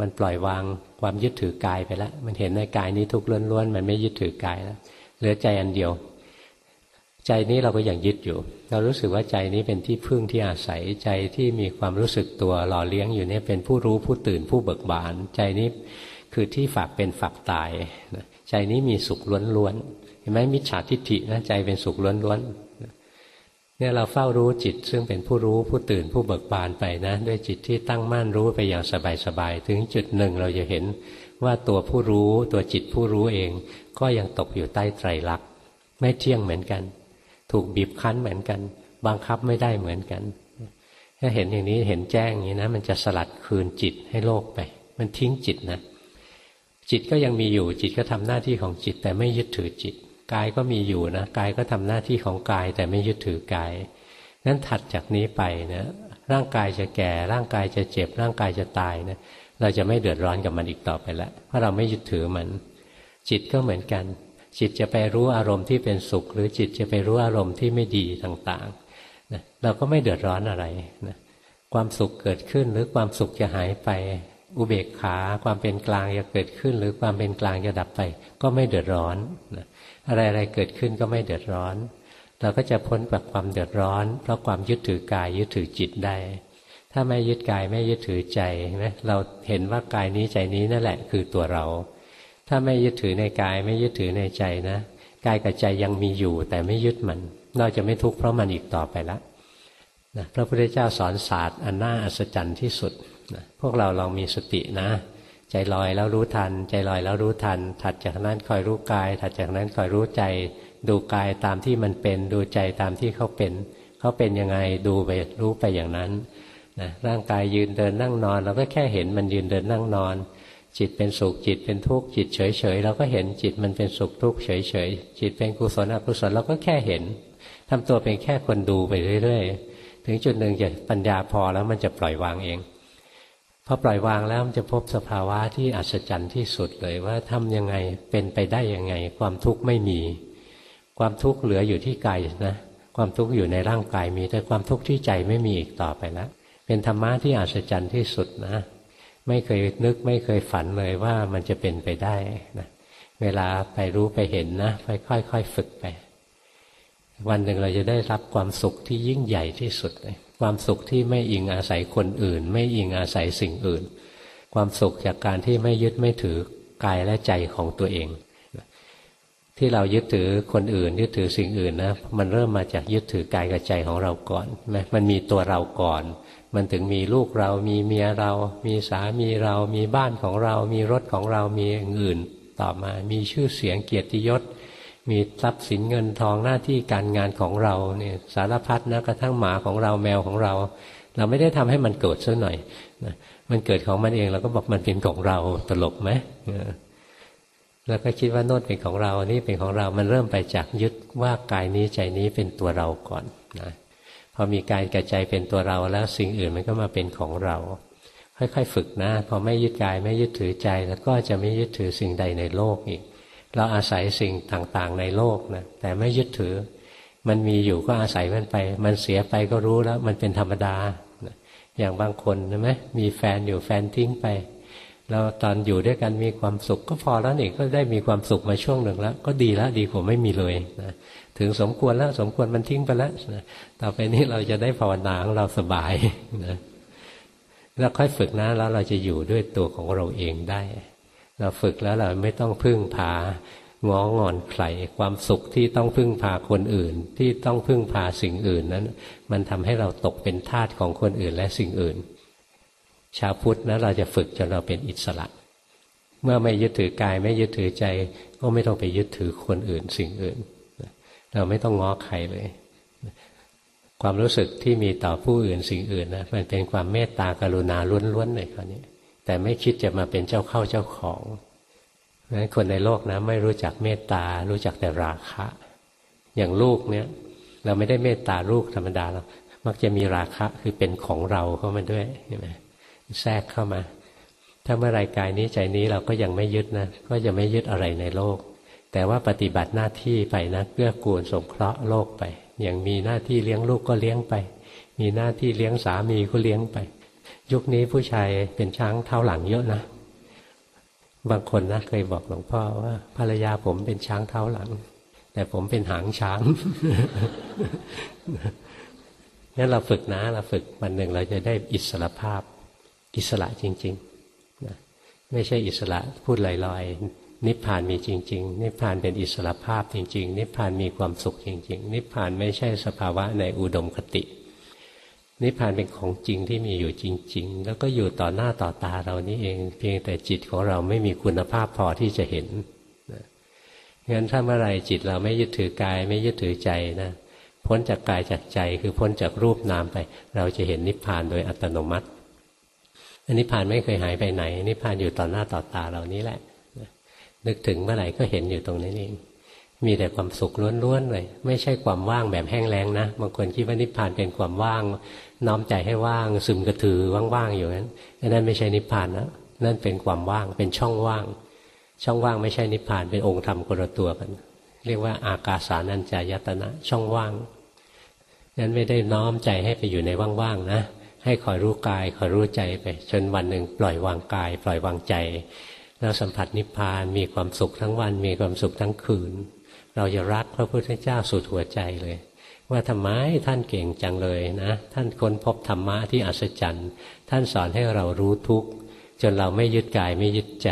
มันปล่อยวางความยึดถือกายไปแล้ว มันเห็นในกายนี้ทุกข์ล้วนๆ มันไม่ยึดถือกายแล้ว เหลือใจอันเดียว ใจนี้เราก็ยังยึดอยู่ เรารู้สึกว่าใจนี้เป็นที่พึ่งที่อาศัย ใจที่มีความรู้สึกตัวหล่อเลี้ยงอยู่เนี่ยเป็นผู้รู้ผู้ตื่นผู้เบิกบาน ใจนี้คือที่ฝากเป็นฝากตาย ใจนี้มีสุขล้วนๆ เห็นไหมมิจฉาทิฏฐินะใจเป็นสุขล้วนๆ เนี่ยเราเฝ้ารู้จิตซึ่งเป็นผู้รู้ผู้ตื่นผู้เบิกบานไปนะ ด้วยจิตที่ตั้งมั่นรู้ไปอย่างสบายๆถึงจุดหนึ่งเราจะเห็นว่าตัวผู้รู้ตัวจิตผู้รู้เอง ก็ยังตกอยู่ใต้ไตรลักษณ์ไม่เที่ยงเหมือนกัน ถูกบีบคั้นเหมือนกัน บังคับไม่ได้เหมือนกัน ถ้าเห็นอย่างนี้เห็นแจ้งอย่างนี้นะ มันจะสลัดคืนจิตให้โลกไป มันทิ้งจิตนะ จิตก็ยังมีอยู่จิตก็ทำหน้าที่ของจิตแต่ไม่ยึดถือจิต กายก็มีอยู่นะกายก็ทำหน้าที่ของกายแต่ไม่ยึดถือกายนั้นถัดจากนี้ไปนะร่างกายจะแก่ ร่างกายจะเจ็บ ร่างกายจะตายนะเราจะไม่เดือดร้อนกับมันอีกต่อไปล้วเพราะเราไม่ยึดถือมัน จิตก็เหมือนกัน จิตจะไปรู้อารมณ์ที่เป็นสุข หรือจิตจะไปรู้อารมณ์ที่ไม่ดีต่างๆนะเราก็ไม่เดือดร้อนอะไรนะความสุขเกิดขึ้นหรือความสุขจะหายไปอุเบกขา ความเป็นกลางจะเกิดขึ้น หรือความเป็นกลางจะดับไป ก็ไม่เดือดร้อนอะ อะไรๆเกิดขึ้นก็ไม่เดือดร้อน เราก็จะพ้นจากความเดือดร้อน เพราะความยึดถือกายยึดถือจิตได้ ถ้าไม่ยึดกายไม่ยึดถือใจไหมเราเห็นว่ากายนี้ใจนี้นั่นแหละคือตัวเรา ถ้าไม่ยึดถือในกายไม่ยึดถือในใจนะกายกับใจยังมีอยู่แต่ไม่ยึดมัน เราจะไม่ทุกข์เพราะมันอีกต่อไปแล้วนะพระพุทธเจ้าสอนศาสตร์อันน่าอัศจรรย์ที่สุดนะพวกเราลองมีสตินะ ใจลอยแล้วรู้ทัน ใจลอยแล้วรู้ทัน ถัดจากนั้นคอยรู้กาย ถัดจากนั้นคอยรู้ใจ ดูกายตามที่มันเป็น ดูใจตามที่เขาเป็นเขาเป็นยังไงดูไปรู้ไปอย่างนั้นนะร่างกายยืนเดินนั่งนอน เราก็แค่เห็นมันยืนเดินนั่งนอน จิตเป็นสุขจิตเป็นทุกข์จิตเฉยเฉยเราก็เห็นจิตมันเป็นสุขทุกข์เฉยเฉยจิตเป็นกุศลอกุศลเราก็แค่เห็นทำตัวเป็นแค่คนดูไปเรื่อย ๆ ถึงจุดหนึ่งจะปัญญาพอแล้วมันจะปล่อยวางเอง พอปล่อยวางแล้วมันจะพบสภาวะที่อัศจรรย์ที่สุดเลยว่าทำยังไงเป็นไปได้ยังไง ความทุกข์ไม่มี ความทุกข์เหลืออยู่ที่กายนะ ความทุกข์อยู่ในร่างกายมี แต่ความทุกข์ที่ใจไม่มีอีกต่อไปแล้วเป็นธรรมะที่อัศจรรย์ที่สุดนะ ไม่เคยนึกไม่เคยฝันเลยว่ามันจะเป็นไปได้นะเวลาไปรู้ไปเห็นนะไปค่อยๆฝึกไป วันหนึ่งเราจะได้รับความสุขที่ยิ่งใหญ่ที่สุดเลย ความสุขที่ไม่อิงอาศัยคนอื่น ไม่อิงอาศัยสิ่งอื่น ความสุขจากการที่ไม่ยึดไม่ถือกายและใจของตัวเอง ที่เรายึดถือคนอื่น ยึดถือสิ่งอื่นนะมันเริ่มมาจากยึดถือกายกับใจของเราก่อนไหมมันมีตัวเราก่อน มันถึงมีลูกเรามีเมียเรา มีสามีเรา มีบ้านของเรา มีรถของเรามีอื่น ต่อมามีชื่อเสียงเกียรติยศ มีทรัพย์สินเงินทองหน้าที่การงานของเราเนี่ยสารพัดนะกระทั่งหมาของเราแมวของเรา เราไม่ได้ทำให้มันเกิดซะหน่อยนะมันเกิดของมันเองเราก็บอกมันเป็นของเราตลกไหมแล้วก็คิดว่าโน่นเป็นของเรานี่เป็นของเรามันเริ่มไปจากยึดว่ากายนี้ใจนี้เป็นตัวเราก่อนนะพอมีกายกับใจเป็นตัวเราแล้วสิ่งอื่นมันก็มาเป็นของเรา ค่อยๆ ฝึกนะ พอไม่ยึดกายไม่ยึดถือใจ แล้วก็จะไม่ยึดถือสิ่งใดในโลกอีก เราอาศัยสิ่งต่างๆในโลกนะแต่ไม่ยึดถือ มันมีอยู่ก็อาศัยมันไป มันเสียไปก็รู้แล้ว มันเป็นธรรมดาอย่างบางคนใช่ไหมมีแฟนอยู่แฟนทิ้งไปเราตอนอยู่ด้วยกันมีความสุขก็พอแล้วนี่ก็ได้มีความสุขมาช่วงหนึ่งแล้ว ก็ดีแล้วดีกว่าไม่มีเลยนะถึงสมควรแล้วสมควรมันทิ้งไปแล้วนะต่อไปนี้เราจะได้ภาวนาของเราสบายนะแล้วค่อยฝึกนะแล้วเราจะอยู่ด้วยตัวของเราเองได้ เราฝึกแล้วเราไม่ต้องพึ่งพางองอนใครความสุขที่ต้องพึ่งพาคนอื่น ที่ต้องพึ่งพาสิ่งอื่นนั้น มันทำให้เราตกเป็นทาสของคนอื่นและสิ่งอื่น ชาวพุทธนะเราจะฝึกจนเราเป็นอิสระ เมื่อไม่ยึดถือกายไม่ยึดถือใจ ก็ไม่ต้องไปยึดถือคนอื่นสิ่งอื่น เราไม่ต้องง้อใครเลย ความรู้สึกที่มีต่อผู้อื่นสิ่งอื่นนะมันเป็นความเมตตากรุณาล้วนๆเลยคราวนี้ แต่ไม่คิดจะมาเป็นเจ้าเข้าเจ้าของนั้นคนในโลกนะไม่รู้จักเมตตา รู้จักแต่ราคะ อย่างลูกเนี่ย เราไม่ได้เมตตาลูกธรรมดาเรามักจะมีราคะคือเป็นของเราเข้ามาด้วยใช่ไหมแทรกเข้ามา ถ้าเมื่อไรกายนี้ใจนี้เราก็ยังไม่ยึดนะก็จะไม่ยึดอะไรในโลก แต่ว่าปฏิบัติหน้าที่ไปนะเพื่อกูลสงเคราะห์โลกไป อย่างมีหน้าที่เลี้ยงลูกก็เลี้ยงไป มีหน้าที่เลี้ยงสามีก็เลี้ยงไป ยุคนี้ผู้ชายเป็นช้างเท้าหลังเยอะนะ บางคนนะเคยบอกหลวงพ่อว่า ภรรยาผมเป็นช้างเท้าหลัง แต่ผมเป็นหางช้างงั้นเราฝึกนะ เราฝึกวันหนึ่งเราจะได้อิสระภาพ อิสระจริงๆนะไม่ใช่อิสระพูดลอยๆ นิพพานมีจริง ๆ นิพพานเป็นอิสระภาพจริง ๆ นิพพานมีความสุขจริง ๆ นิพพานไม่ใช่สภาวะในอุดมคติ นิพพานเป็นของจริงที่มีอยู่จริง ๆ แล้วก็อยู่ต่อหน้าต่อตาเรานี่เอง เพียงแต่จิตของเราไม่มีคุณภาพพอที่จะเห็นงั้นถ้าเมื่อไรจิตเราไม่ยึดถือกาย ไม่ยึดถือใจนะพ้นจากกายจากใจคือพ้นจากรูปนามไป เราจะเห็นนิพพานโดยอัตโนมัติอันนิพพานไม่เคยหายไปไหน นิพพานอยู่ต่อหน้าต่อตาเรานี้แหละนึกถึงเมื่อไหร่ก็เห็นอยู่ตรงนี้เองมีแต่ความสุขล้วนๆเลย ไม่ใช่ความว่างแบบแห้งแล้งนะบางคนคิดว่านิพพานเป็นความว่าง น้อมใจให้ว่างซึมกระถือว่างๆอยู่นั้นนั่นไม่ใช่นิพพานนะนั่นเป็นความว่างเป็นช่องว่าง ช่องว่างไม่ใช่นิพพานเป็นองค์ธรรมคนละตัวกัน เรียกว่าอากาสานัญจายตนะ ช่องว่างนั้นไม่ได้น้อมใจให้ไปอยู่ในว่างๆนะให้คอยรู้กายคอยรู้ใจไป จนวันหนึ่งปล่อยวางกาย ปล่อยวางใจแล้วสัมผัสนิพพานมีความสุขทั้งวัน มีความสุขทั้งคืน เราจะรักพระพุทธเจ้าสุดหัวใจเลย ว่าทำไมท่านเก่งจังเลยนะ ท่านค้นพบธรรมะที่อัศจรรย์ท่านสอนให้เรารู้ทุกข์จนเราไม่ยึดกายไม่ยึดใจ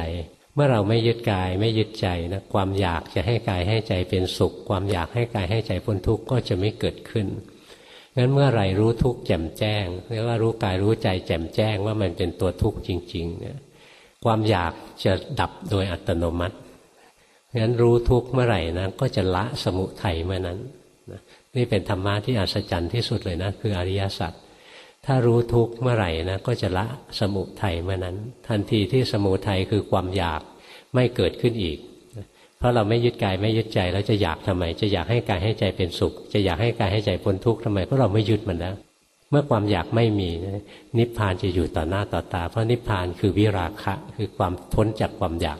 เมื่อเราไม่ยึดกายไม่ยึดใจนะความอยากจะให้กายให้ใจเป็นสุข ความอยากให้กายให้ใจพ้นทุกข์ก็จะไม่เกิดขึ้นงั้นเมื่อไรรู้ทุกข์แจ่มแจ้งเรียกว่ารู้กายรู้ใจแจ่มแจ้งว่ามันเป็นตัวทุกข์จริง ๆ เนี่ย ความอยากจะดับโดยอัตโนมัติงั้นรู้ทุกข์เมื่อไหร่นะก็จะละสมุทัยเมื่อนั้น นี่เป็นธรรมะที่อัศจรรย์ที่สุดเลยนะคืออริยสัจถ้ารู้ทุกข์เมื่อไหร่นะก็จะละสมุทัยเมื่อนั้น ทันทีที่สมุทัยคือความอยากไม่เกิดขึ้นอีก เพราะเราไม่ยึดกายไม่ยึดใจแล้วจะอยากทำไม จะอยากให้กายให้ใจเป็นสุข จะอยากให้กายให้ใจพ้นทุกข์ทำไมเพราะเราไม่ยึดมันแล้วเมื่อความอยากไม่มีนิพพานจะอยู่ต่อหน้าต่อตา เพราะนิพพานคือวิราคะ คือความพ้นจากความอยาก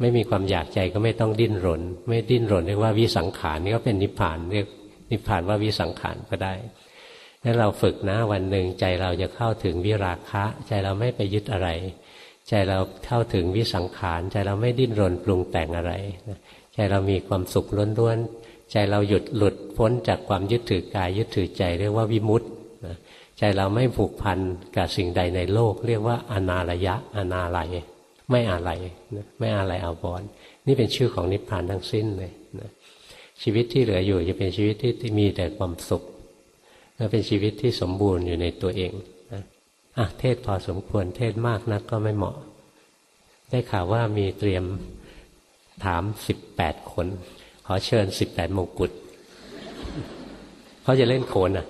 ไม่มีความอยากใจก็ไม่ต้องดิ้นรน ไม่ดิ้นรนเรียกว่าวิสังขารนี่ก็เป็นนิพพานเรียก นิพพานว่าวิสังขารก็ได้ถ้าเราฝึกนะวันหนึ่งใจเราจะเข้าถึงวิราคะ ใจเราไม่ไปยึดอะไร ใจเราเข้าถึงวิสังขาร ใจเราไม่ดิ้นรนปรุงแต่งอะไร ใจเรามีความสุขล้วนๆ ใจเราหยุดหลุดพ้นจากความยึดถือกายยึดถือใจเรียกว่าวิมุตต์ใจเราไม่ผูกพันกับสิ่งใดในโลก เรียกว่าอนารยะอนาลัย ไม่อะไรไม่อะไรเอาบอนนี่เป็นชื่อของนิพพานทั้งสิ้นเลย ชีวิตที่เหลืออยู่จะเป็นชีวิตที่มีแต่ความสุขและเป็นชีวิตที่สมบูรณ์อยู่ในตัวเองนะอะเทศพอสมควรเทศมากนักก็ไม่เหมาะ ได้ข่าวว่ามีเตรียมถามสิบแปดคน ขอเชิญสิบแปดมงกุฎเขาจะเล่นโขนอะ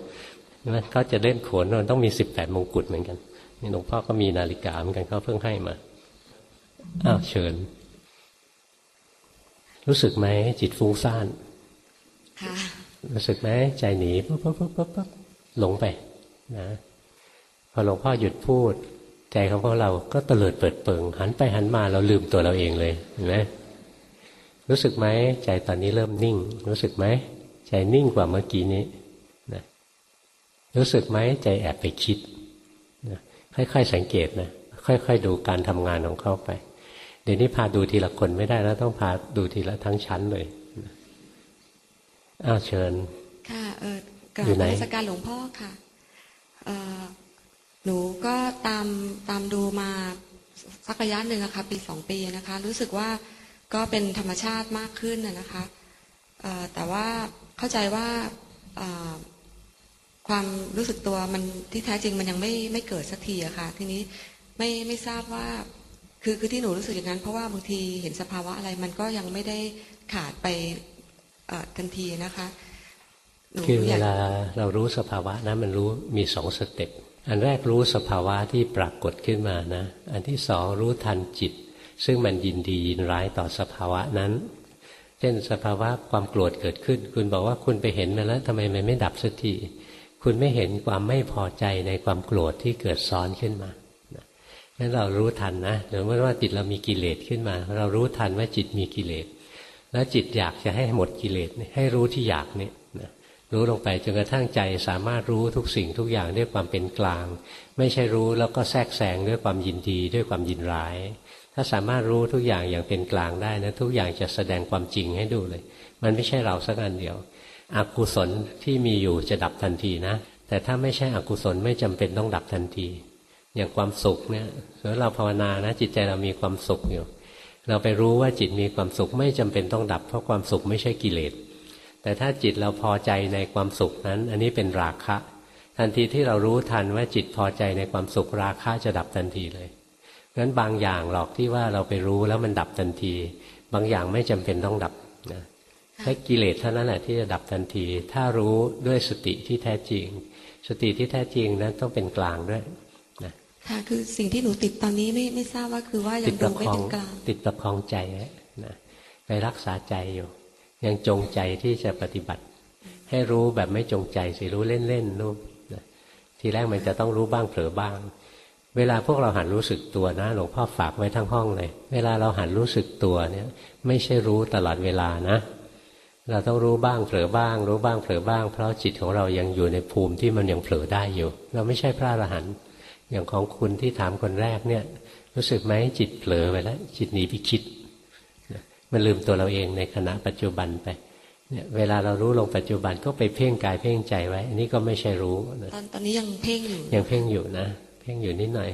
เขาจะเล่นโขนมันต้องมีสิบแปดมงกุฎเหมือนกันนี่หลวงพ่อก็มีนาฬิกาเหมือนกันเขาเพิ่งให้มาอ้าวเชิญ รู้สึกไหมจิตฟุ้งซ่าน ค่ะรู้สึกไหมใจหนีปุ๊บปุ๊บปุ๊บปุ๊บปุ๊บหลงไปนะพอหลวงพ่อหยุดพูด ใจของพวกเราก็เตลิดเปิดเปิง หันไปหันมาเราลืมตัวเราเองเลยเห็นไหมรู้สึกไหมใจตอนนี้เริ่มนิ่ง รู้สึกไหมใจนิ่งกว่าเมื่อกี้นี้นะรู้สึกไหมใจแอบไปคิดนะค่อยๆสังเกตนะค่อยๆดูการทำงานของเขาไป เดี๋ยวนี้พาดูทีละคนไม่ได้แล้วต้องพาดูทีละทั้งชั้นเลย อ้าวเชิญ ค่ะเออกับนมัสการหลวงพ่อค่ะเออหนูก็ตามตามดูมาสักระยะหนึ่งอะค่ะปีสองปีนะคะ รู้สึกว่าก็เป็นธรรมชาติมากขึ้นนะคะแต่ว่าเข้าใจว่าความรู้สึกตัวมันที่แท้จริงมันยังไม่ไม่เกิดสักทีอะค่ะ ทีนี้ไม่ไม่ทราบว่าคือคือที่หนูรู้สึกอย่างนั้น เพราะว่าบางทีเห็นสภาวะอะไรมันก็ยังไม่ได้ขาดไป ทันทีนะคะคือเวลาเรารู้สภาวะนะมันรู้มีสองสเต็ปอันแรกรู้สภาวะที่ปรากฏขึ้นมานะ อันที่สองรู้ทันจิต ซึ่งมันยินดียินร้ายต่อสภาวะนั้น เช่นสภาวะความโกรธเกิดขึ้น คุณบอกว่าคุณไปเห็นมาแล้วทำไมมันไม่ดับสักทีคุณไม่เห็นความไม่พอใจในความโกรธที่เกิดซ้อนขึ้นมานั้นเรารู้ทันนะหรือว่าจิตเรามีกิเลสขึ้นมา เรารู้ทันว่าจิตมีกิเลส แล้วจิตอยากจะให้หมดกิเลสให้รู้ที่อยากนี่นะรู้ลงไปจนกระทั่งใจสามารถรู้ทุกสิ่งทุกอย่างด้วยความเป็นกลาง ไม่ใช่รู้แล้วก็แทรกแซงด้วยความยินดีด้วยความยินร้าย ถ้าสามารถรู้ทุกอย่างอย่างเป็นกลางได้นะทุกอย่างจะแสดงความจริงให้ดูเลย มันไม่ใช่เราสักอันเดียวอกุศลที่มีอยู่จะดับทันทีนะ แต่ถ้าไม่ใช่อกุศลไม่จำเป็นต้องดับทันที อย่างความสุขเนี่ยสมมติเราภาวนานะจิตใจเรามีความสุขอยู่ เราไปรู้ว่าจิตมีความสุขไม่จำเป็นต้องดับ เพราะความสุขไม่ใช่กิเลส แต่ถ้าจิตเราพอใจในความสุขนั้น อันนี้เป็นราคะ ทันทีที่เรารู้ทันว่าจิตพอใจในความสุขราคะจะดับทันทีเลยงั้นบางอย่างหรอกที่ว่าเราไปรู้แล้วมันดับทันที บางอย่างไม่จำเป็นต้องดับนะแค่กิเลสเท่านั้นแหละที่จะดับทันที ถ้ารู้ด้วยสติที่แท้จริง สติที่แท้จริงนั้นต้องเป็นกลางด้วย ค่ะคือสิ่งที่หนูติดตอนนี้ไม่ไม่ทราบว่าคือว่ายังดูไม่ถึงกลางติดประคองใจนะไปรักษาใจอยู่ ยังจงใจที่จะปฏิบัติ ให้รู้แบบไม่จงใจสิรู้เล่นๆนู่นทีแรกมันจะต้องรู้บ้างเผลอบ้าง เวลาพวกเราหันรู้สึกตัวนะหลวงพ่อฝากไว้ทั้งห้องเลย เวลาเราหันรู้สึกตัวเนี่ย ไม่ใช่รู้ตลอดเวลานะ เราต้องรู้บ้างเผลอบ้าง รู้บ้างเผลอบ้าง เพราะจิตของเรายังอยู่ในภูมิที่มันยังเผลอได้อยู่ เราไม่ใช่พระอรหันต์ อย่างของคุณที่ถามคนแรกเนี่ย รู้สึกไหมจิตเผลอไปแล้ว จิตหนีไปคิดมันลืมตัวเราเองในขณะปัจจุบันไปเนี่ยเวลาเรารู้ลงปัจจุบันก็ไปเพ่งกายเพ่งใจไว้ อันนี้ก็ไม่ใช่รู้นะตอนตอนนี้ยังเพ่งอยู่ ยังเพ่งอยู่นะ เพ่งอยู่นิดหน่อย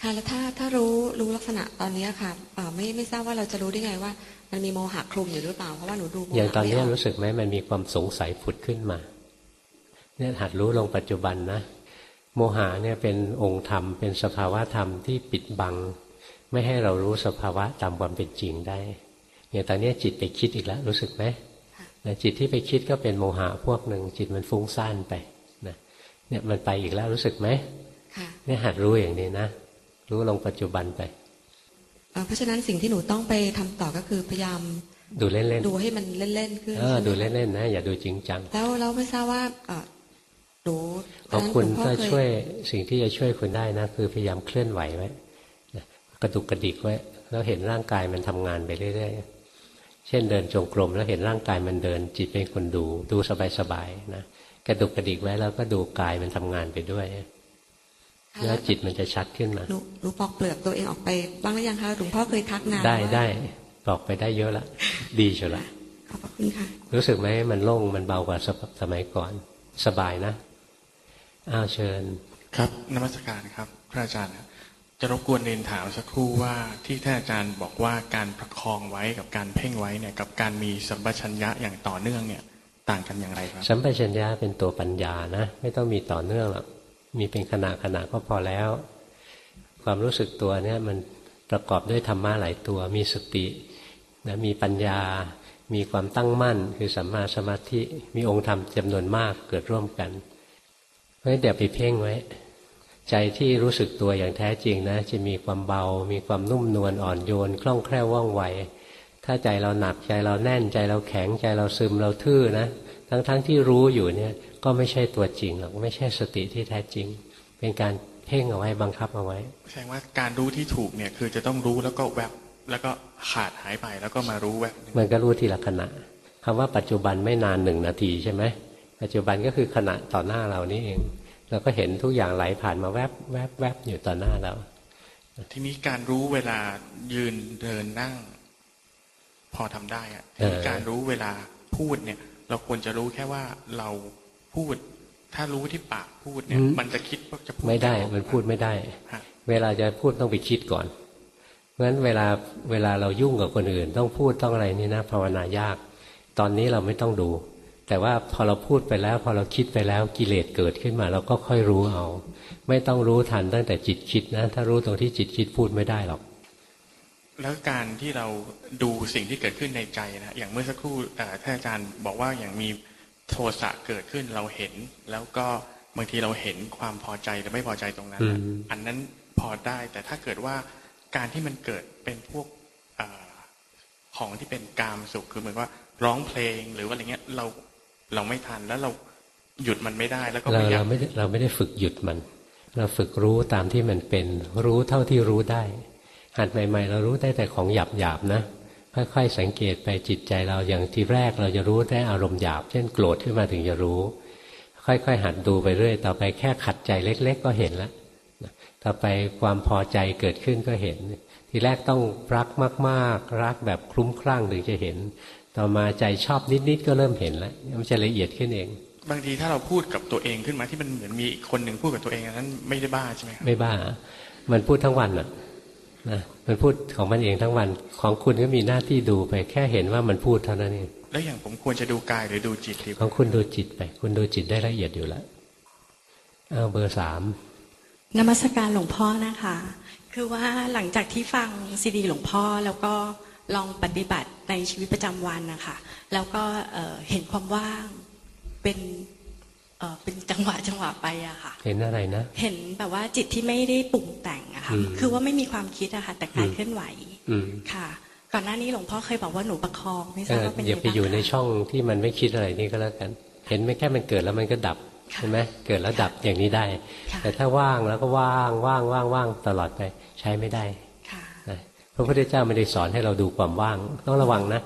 ค่ะแล้วถ้าถ้ารู้รู้ลักษณะตอนนี้ค่ะเอ่อไม่ไม่ทราบว่าเราจะรู้ได้ไงว่า มันมีโมหะคลุมอยู่หรือเปล่าเพราะว่าหนูดูโมหะอย่างตอนนี้ไม่กรู้สึกไหมมันมีความสงสัยผุดขึ้นมา เนี่ยหัดรู้ลงปัจจุบันนะ โมหะเนี่ยเป็นองค์ธรรม เป็นสภาวะธรรมที่ปิดบัง ไม่ให้เรารู้สภาวะตามความเป็นจริงได้อย่างตอนนี้จิตไปคิดอีกแล้วรู้สึกไหมนะจิตที่ไปคิดก็เป็นโมหะพวกหนึ่งจิตมันฟุ้งซ่านไปนะเนี่ยมันไปอีกแล้วรู้สึกไหมค่ะเนี่ยหัดรู้อย่างนี้นะรู้ลงปัจจุบันไปเอ่อเพราะฉะนั้นสิ่งที่หนูต้องไปทำต่อก็คือพยายามดูเล่นดูให้มันเล่นๆขึ้นๆเออใช่ไหมดูเล่นๆนะอย่าดูจริงจังแล้วเราไม่ทราบว่า เอ่อหนูขอบคุณตนนั้นหลวงพ่ถ้าเคช่วยสิ่งที่จะช่วยคุณได้นะคือพยายามเคลื่อนไหวไว้นะกระดุกกระดิกไว้ แล้วเห็นร่างกายมันทำงานไปเรื่อยๆเช่นเดินจงกรมแล้วเห็นร่างกายมันเดิน จิตเป็นคนดู ดูสบายๆนะกระดุกกระดิกไว้แล้วก็ดูกายมันทำงานไปด้วยค่ะแล้วจิตมันจะชัดขึ้นมาหนูหนูปอกเปลือกตัวเองออกไปบ้างหรือยังคะหลวงพ่อเคยทักนานได้ว่าได้บอกไปได้เยอะละดีเชียวละขอบพระคุณค่ะ รู้สึกไหมมันโล่งมันเบากว่าสมสมัยก่อน สบายนะ อ้าวเชิญ ครับนมัสการครับ พระอาจารย์ครับจะรบกวนเรียนถามสักครู่ว่าที่ท่านอาจารย์บอกว่าการประคองไว้กับการเพ่งไว้เนี่ยกับการมีสัมปชัญญะอย่างต่อเนื่องเนี่ยต่างกันอย่างไรครับสัมปชัญญะเป็นตัวปัญญานะไม่ต้องมีต่อเนื่องหรอกมีเป็นขณะขณะก็พอแล้ว ความรู้สึกตัวเนี่ยมันประกอบด้วยธรรมะหลายตัว มีสตินะมีปัญญา มีความตั้งมั่น คือสัมมาสมาธิ มีองค์ธรรมจำนวนมากเกิดร่วมกัน เพราะฉะนั้นเดี๋ยวไปเพ่งไว้ ใจที่รู้สึกตัวอย่างแท้จริงนะ จะมีความเบา มีความนุ่มนวลอ่อนโยน คล่องแคล่วว่องไว ถ้าใจเราหนักใจเราแน่นใจเราแข็งใจเราซึมเราทื่อนะ ทั้งๆทที่รู้อยู่เนี่ยก็ไม่ใช่ตัวจริงหรอกไม่ใช่สติที่แท้จริง เป็นการเพ่งเอาไว้บังคับเอาไว้แสดงว่าการรู้ที่ถูกเนี่ยคือจะต้องรู้แล้วก็แวบแล้วก็ขาดหายไปแล้วก็มารู้แวบหนึ่งมันก็รู้ทีละขณะคำว่าปัจจุบันไม่นานหนึ่งนาทีใช่ไหม ปัจจุบันก็คือขณะต่อหน้าเรานี่เองเราก็เห็นทุกอย่างไหลผ่านมาแวบแวบแวบอยู่ต่อหน้าเราทีนี้การรู้เวลายืนเดินนั่ง พอทำได้อะทีนี้การรู้เวลาพูดเนี่ย เราควรจะรู้แค่ว่าเราพูด ถ้ารู้ที่ปากพูดเนี่ย มันจะคิดว่าจะพูดไม่ได้ มันพูดไม่ได้ฮะเวลาจะพูดต้องไปคิดก่อนเพราะฉะนั้นเวลาเวลาเรายุ่งกับคนอื่น ต้องพูดต้องอะไรนี่นะภาวนายาก ตอนนี้เราไม่ต้องดู แต่ว่าพอเราพูดไปแล้ว พอเราคิดไปแล้วกิเลสเกิดขึ้นมา เราก็ค่อยรู้เอา ไม่ต้องรู้ทันตั้งแต่จิตคิดนะ ถ้ารู้ตรงที่จิตคิดพูดไม่ได้หรอกแล้วการที่เราดูสิ่งที่เกิดขึ้นในใจนะอย่างเมื่อสักครู่เอ่อท่านอาจารย์บอกว่าอย่างมีโทสะเกิดขึ้นเราเห็น แล้วก็บางทีเราเห็นความพอใจหรือไม่พอใจตรงนั้นนะอืมอันนั้นพอได้ แต่ถ้าเกิดว่าการที่มันเกิดเป็นพวกเออของที่เป็นกามสุขคือเหมือนว่าร้องเพลงหรือว่าอะไรเงี้ยเรา เราไม่ทันแล้วเราหยุดมันไม่ได้แล้วก็เราพยายาเรามไม่ได้เราไม่ได้ฝึกหยุดมัน เราฝึกรู้ตามที่มันเป็น รู้เท่าที่รู้ได้ หัดใหม่ ๆ เรารู้ได้แต่ของหยาบหยาบๆนะค่อยๆสังเกตไปจิตใจเราอย่างทีแรกเราจะรู้ได้อารมณ์หยาบ เช่นโกรธขึ้นมาถึงจะรู้ ค่อยๆหัดดูไปเรื่อย ต่อไปแค่ขัดใจเล็ก ๆ ก็เห็นแล้วต่อไปความพอใจเกิดขึ้นก็เห็น ทีแรกต้องรักมาก ๆ รักแบบคลุ้มคลั่งถึงจะเห็น ต่อมาใจชอบนิดๆก็เริ่มเห็นแล้วมันจะละเอียดขึ้นเอง บางทีถ้าเราพูดกับตัวเองขึ้นมาที่มันเหมือนมีอีกคนหนึ่งพูดกับตัวเองอันนั้นไม่ได้บ้าใช่ไหมครับไม่บ้า มันพูดทั้งวันน่ะนะมันพูดของมันเองทั้งวันของคุณก็มีหน้าที่ดูไปแค่เห็นว่ามันพูดเท่านั้นเองแล้วอย่างผมควรจะดูกายหรือดูจิตดีของคุณดูจิตไป คุณดูจิตได้ละเอียดอยู่แล้วเอาเบอร์สามนมัสการหลวงพ่อนะคะ คือว่าหลังจากที่ฟังซีดีหลวงพ่อแล้วก็ ลองปฏิบัติในชีวิตประจำวันนะคะ แล้วก็เอ่อเห็นความว่างเป็นเอ่อเป็นจังหวะจังหวะไปอะค่ะ เห็นอะไรนะ เห็นแบบว่าจิตที่ไม่ได้ปรุงแต่งอะค่ะอืมคือว่าไม่มีความคิดอะค่ะ แต่กายอืมเคลื่อนไหวอืมค่ะ ก่อนหน้านี้หลวงพ่อเคยบอกว่าหนูประคองไม่ทเอราบอว่าเป็นอย่ายังไปไงอยู่ในบ้างคะช่องที่มันไม่คิดอะไรนี่ก็แล้วกัน เห็นไหมแค่มันเกิดแล้วมันก็ดับค่ะใช่ไหมเกิดแล้วดับอย่างนี้ได้ค่ะแต่ถ้าว่างแล้วก็ว่างว่างว่างว่างตลอดไปใช้ไม่ได้ค่ะนะ พระพุทธเจ้าไม่ได้สอนให้เราดูความว่าง ต้องระวังนะ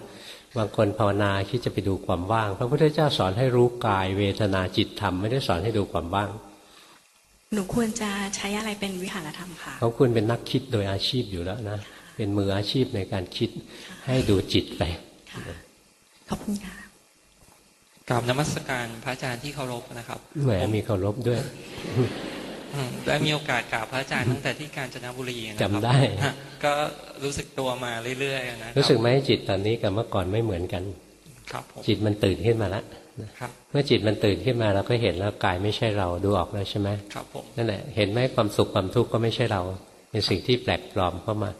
บางคนภาวนาคิดจะไปดูความว่าง พระพุทธเจ้าสอนให้รู้กายเวทนาจิตธรรมไม่ได้สอนให้ดูความว่าง หนูควรจะใช้อะไรเป็นวิหารธรรมค่ะของคุณเป็นนักคิดโดยอาชีพอยู่แล้วนะเป็นมืออาชีพในการคิดให้ดูจิตไปค่ะขอบคุณค่ะกราบนมัสการพระอาจารย์ที่เคารพนะครับแหมมีเคารพด้วยอืม ได้มีโอกาสกราบพระอาจารย์ตั้งแต่ที่กาญจนบุรีนะครับจำได้ฮะก็รู้สึกตัวมาเรื่อยๆนะคบรู้สึกไหมจิตตอนนี้กับเมื่อก่อนไม่เหมือนกัน ครับผมจิตมันตื่นขึ้นมาแล้วครับเมื่อจิตมันตื่นขึ้นมาเราก็เห็นแล้วกายไม่ใช่เราดูออกแล้วใช่ไหมครับผมนั่นแหละเห็นไหมความสุขความทุกข์ก็ไม่ใช่เรา เป็นสิ่งที่แปลกปลอมเข้ามา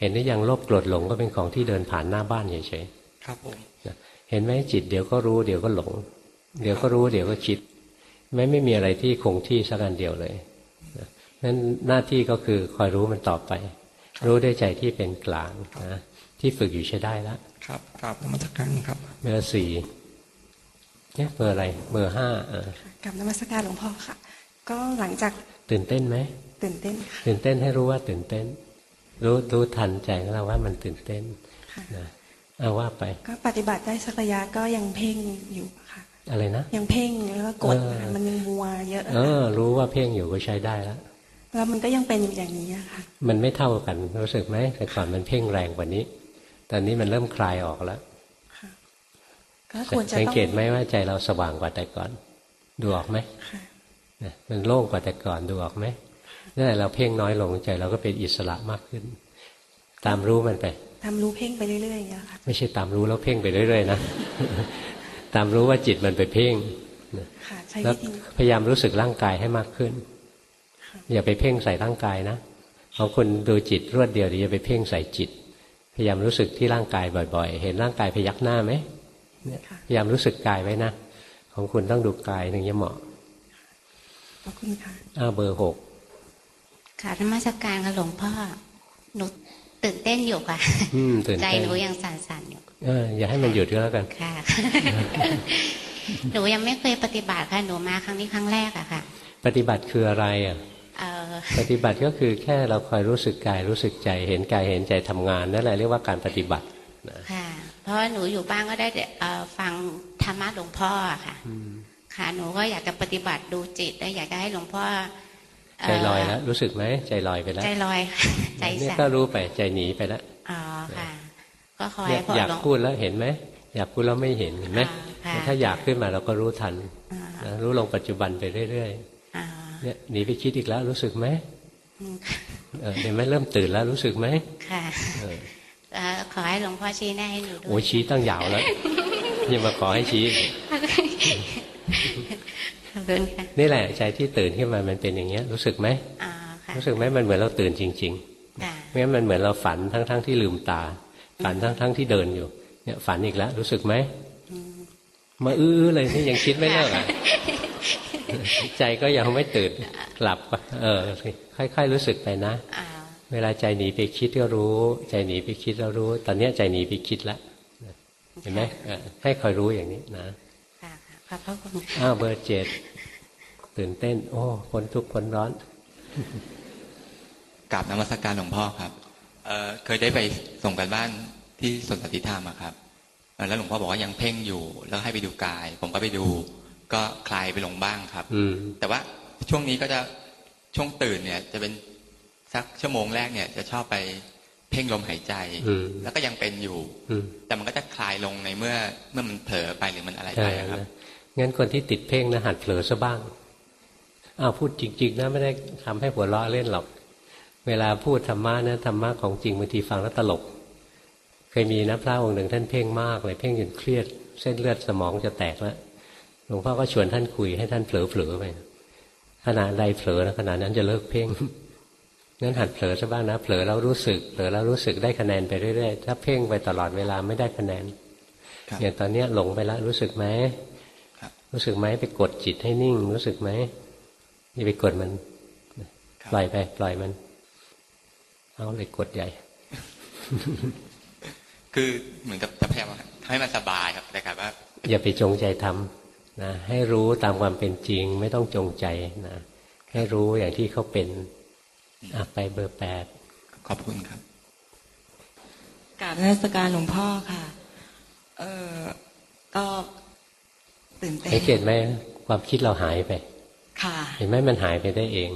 เห็นได้ยังโลภโกรธหลงก็เป็นของที่เดินผ่านหน้าบ้านเฉยครับผมๆนะเห็นไหมจิตเดี๋ยวก็รู้เดี๋ยวก็หลง เดี๋ยวก็รู้เดี๋ยวก็คิดไม่ไม่มีอะไรที่คงที่สักอันเดียวเลย นะนั้นหน้าที่ก็คือคอยรู้มันต่อไป รู้ด้วยใจที่เป็นกลางนะที่ฝึกอยู่ใช้ได้แล้วครับกราบนมัสการครับเบอร์สี่เนี่ยเบอร์อะไรเบอร์ห้าอ่ากับนมัสการหลวงพ่อค่ะ ก็หลังจากตื่นเต้นไหมตื่นเต้นค่ะตื่นเต้นให้รู้ว่าตื่นเต้น รู้รู้ทันใจของเราว่ามันตื่นเต้นค่ะนะเอาว่าไป ก็ปฏิบัติได้สักระยะก็ยังเพ่งอยู่ค่ะ อะไรนะ ยังเพ่งแล้วก็กดเออค่ะมันยังมัวเยอะ เอค่ะอรู้ว่าเพ่งอยู่ก็ใช้ได้แล้ว แล้วมันก็ยังเป็นอยู่อย่างนี้อะค่ะ มันไม่เท่ากันรู้สึกไหมแต่ก่อนมันเพ่งแรงกว่านี้ ตอนนี้มันเริ่มคลายออกแล้วก็ควรจะสังต้องเกตไหมว่าใจเราสว่างกว่าแต่ก่อน ดูออกไหมค่ะนะมันโล่งกว่าแต่ก่อนดูออกไหมนั่นแหละเราเพ่งน้อยลงใจเราก็เป็นอิสระมากขึ้น ตามรู้มันไปทำรู้เพ่งไปเรื่อยๆอย่างเงี้ยค่ะไม่ใช่ตามรู้แล้วเพ่งไปเรื่อยๆนะตามรู้ว่าจิตมันไปเพ่งนะค่ะใช้แล้ววิธีพยายามรู้สึกร่างกายให้มากขึ้น อย่าไปเพ่งใส่ร่างกายนะของคุณดูจิตรวดเดียวเดี๋ยวอย่าไปเพ่งใส่จิต พยายามรู้สึกที่ร่างกายบ่อย ๆ เห็นร่างกายพยักหน้าไหมเนี่ยค่ะพยายามรู้สึกกายไว้นะของคุณต้องดูกายถึงจะเหมาะขอบคุณค่ะอ้าวเบอร์หกค่ะนมัสการค่ะหลวงพ่อหนูตื่นเต้นอยู่ค่ะอืมตื่นใจเต้นหนูยังสั่นๆอยู่เอออย่าให้มันหยุดก็แล้วกันค่ะหนูยังไม่เคยปฏิบัติค่ะหนูมาครั้งนี้ครั้งแรกอะค่ะ ปฏิบัติคืออะไรอะเออ ปฏิบัติก็คือแค่เราคอยรู้สึกกายรู้สึกใจ เห็นกายเห็นใจทำงานนั่นแหละเรียกว่าการปฏิบัติค่ะเพราะว่าหนูอยู่บ้านก็ได้แต่เอ่อฟังธรรมะหลวงพ่ออะค่ะค่ะหนูก็อยากจะปฏิบัติดูจิตและอยากจะให้หลวงพ่อเใจลอยแล้วรู้สึกไหมใจลอยไปแล้ว ใจลอยค่ะใจเนี่ยสั่นก็รู้ไปใจหนีไปแล้วอ๋อค่ะ ก็คอยเนี่ยพออยากหลวงพูดแล้วเห็นไหมอยากพูดแล้วไม่เห็นเห็นไหมอ่าค่ะแต่ถ้าอยากขึ้นมาเราก็รู้ทันอ่านะรู้ลงปัจจุบันไปเรื่อยอ่าๆ เนี่ยหนีไปคิดอีกแล้วรู้สึกไหมอืมค่ะเออเห็นไหมเริ่มตื่นแล้วรู้สึกไหมค่ะเออเอ่อขอให้หลวงพ่อชี้แน่ให้หนูด้วยโอ้ยชี้ตั้งยาวแล้วยังมาขอให้ชี้ขอบคุณค่ะนี่แหละใจที่ตื่นขึ้นมามันเป็นอย่างเงี้ย รู้สึกไหมอ่าค่ะรู้สึกไหมมันเหมือนเราตื่นจริงๆค่ะไม่งั้นมันเหมือนเราฝันทั้งๆที่ลืมตา ฝันทั้งๆที่เดินอยู่ เนี่ย ฝันอีกแล้ว รู้สึกไหมมาอื้อๆเลยนี่ยังคิดไม่เลิกอะ ใจก็ยังไม่ตื่นหลับก็เออ ค่อยๆรู้สึกไปนะอ่าเวลาใจหนีไปคิดก็รู้ ใจหนีไปคิดแล้วรู้ ตอนเนี้ยใจหนีไปคิดแล้วเห็นไหมเออให้คอยรู้อย่างนี้นะค่ะค่ะขอบพระคุณค่ะอ้าวเบอร์เจ็ดตื่นเต้น โอ้พ้นทุกข์พ้นร้อนกราบนมัสการหลวงพ่อครับเอ่อเคยได้ไปส่งกันบ้านที่สวนสันติธรรมอะครับเอ่อแล้วหลวงพ่อบอกว่ายังเพ่งอยู่ แล้วให้ไปดูกาย ผมก็ไปดู ก็คลายไปลงบ้างครับ อืมแต่ว่าช่วงนี้ก็จะช่วงตื่นเนี่ย จะเป็นสักชั่วโมงแรกเนี่ย จะชอบไปเพ่งลมหายใจอืมแล้วก็ยังเป็นอยู่อืมแต่มันก็จะคลายลงในเมื่อเมื่อมันเผลอไปหรือมันอะไรใช่ไปอะครับนะงั้นคนที่ติดเพ่งนะหัดเผลอซะบ้างอ้าวพูดจริง ๆนะไม่ได้ทำให้หัวเราะเล่นหรอก เวลาพูดธรรมะนะธรรมะของจริงบางทีฟังแล้วตลก เคยมีนะพระองค์หนึ่งท่านเพ่งมากเลยเพ่งจนเครียด เส้นเลือดสมองจะแตกแล้ว หลวงพ่อก็ชวนท่านคุยให้ท่านเผลอๆไปขณะใดเผลอนะขณะนั้นจะเลิกเพ่งงั้นหัดเผลอซะบ้างนะเผลอแล้วรู้สึกเผลอแล้วรู้สึกได้คะแนนไปเรื่อยๆถ้าเพ่งไปตลอดเวลาไม่ได้คะแนนครับอย่างตอนเนี้ยหลงไปแล้วรู้สึกไหมครับรู้สึกไหมไปกดจิตให้นิ่ง รู้สึกไหมอย่าไปกดมันครับปล่อยไปปล่อยมัน เอาเลยกดใหญ่ คือเหมือนกับจะพยายามให้มันสบายครับแต่กลายว่าอย่าไปจงใจทำ นะให้รู้ตามความเป็นจริงไม่ต้องจงใจนะให้รู้อย่างที่เขาเป็นอะไปเบอร์แปดขอบคุณครับกราบนมัสการหลวงพ่อค่ะ เออก็ตื่นเต้นสังเกตไหมความคิดเราหายไป ค่ะ เห็นไหมมันหายไปได้เอง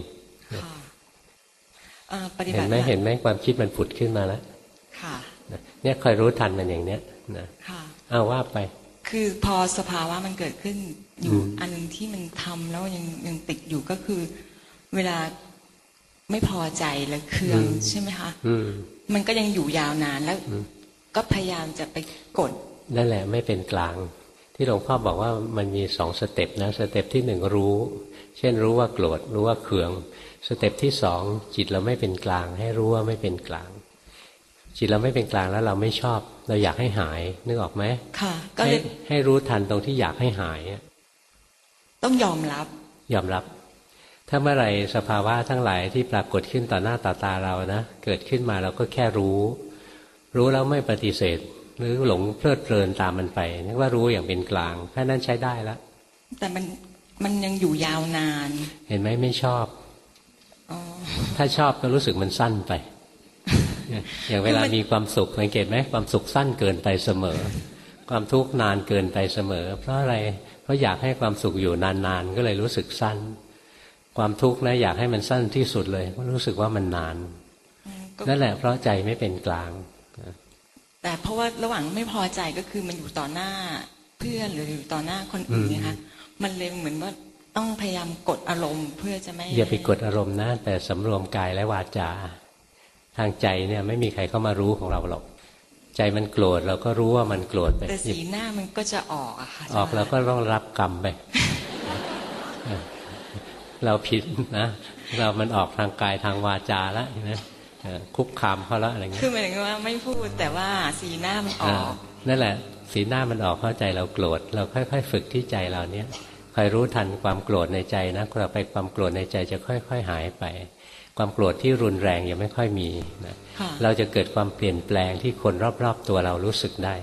ค่ะเอ่อปฏิเห็บันติไหมเห็นไหมความคิดมันผุดขึ้นมาแล้ว ค่ะนะเนี่ยคอยรู้ทันมันอย่างเนี้ยนะค่ะเอาว่าไป คือพอสภาวะมันเกิดขึ้นอยู่อืมอันหนึงที่มันทำแล้วยังยังติดอยู่ก็คือ เวลาไม่พอใจและเคืองใช่ไหมคะอืมมันก็ยังอยู่ยาวนานแล้วอืมก็พยายามจะไปกดนั่นแหละไม่เป็นกลาง ที่หลวงพ่อบอกว่ามันมีสองสเต็ปนะสเต็ปที่หนึ่งรู้ เช่นรู้ว่าโกรธรู้ว่าเคือง สเต็ปที่สองจิตเราไม่เป็นกลาง ให้รู้ว่าไม่เป็นกลาง จิตเราไม่เป็นกลางแล้วเราไม่ชอบ เราอยากให้หายนึกออกไหมค่ะ ก็ให้เลยให้รู้ทันตรงที่อยากให้หายอะต้องยอมรับ ยอมรับ ถ้าเมื่อไหร่สภาวะทั้งหลายที่ปรากฏขึ้นต่อหน้าต่อตาเรานะเกิดขึ้นมาเราก็แค่รู้ รู้แล้วไม่ปฏิเสธ หรือหลงเพลิดเพลินตามมันไปนึกว่ารู้อย่างเป็นกลางแค่นั้นใช้ได้แล้วแต่มันมันยังอยู่ยาวนาน เห็นไหมไม่ชอบอ๋อถ้าชอบก็รู้สึกมันสั้นไป อย่างเวลามีความสุขสังเกตไหมความสุขสั้นเกินไปเสมอ ความทุกข์นานเกินไปเสมอ เพราะอะไรเพราะอยากให้ความสุขอยู่นานๆก็เลยรู้สึกสั้น ความทุกข์นะอยากให้มันสั้นที่สุดเลยเพราะรู้สึกว่ามันนานก็นั่นแหละเพราะใจไม่เป็นกลาง แต่เพราะว่าระหว่างไม่พอใจก็คือมันอยู่ต่อหน้าเพื่อนหรืออยู่ต่อหน้าคนอื่นอืมนะคะมันเลยเหมือนว่าต้องพยายามกดอารมณ์เพื่อจะไม่อย่าไปกดอารมณ์นะแต่สำรวมกายและวาจา ทางใจเนี่ยไม่มีใครเข้ามารู้ของเราหรอก ใจมันโกรธเราก็รู้ว่ามันโกรธไปแต่สีหน้ามันก็จะออกอะค่ะออกเราก็ต้องรับกรรมไปเราผิดนะ เรามันออกทางกายทางวาจาแล้วนะเอ่อคุกคามเขาแล้วอะไรเงี้ยคือหมายถึงว่าไม่พูดแต่ว่าสีหน้ามันออกนั่นแหละ สีหน้ามันออกเข้าใจเราโกรธเราค่อย ๆ ฝึกที่ใจเราเนี้ยคอยรู้ทันความโกรธในใจนะเราไปความโกรธในใจจะค่อย ๆ หายไป ความโกรธที่รุนแรงยังไม่ค่อยมีนะค่ะเราจะเกิดความเปลี่ยนแปลงที่คนรอบๆตัวเรารู้สึกได้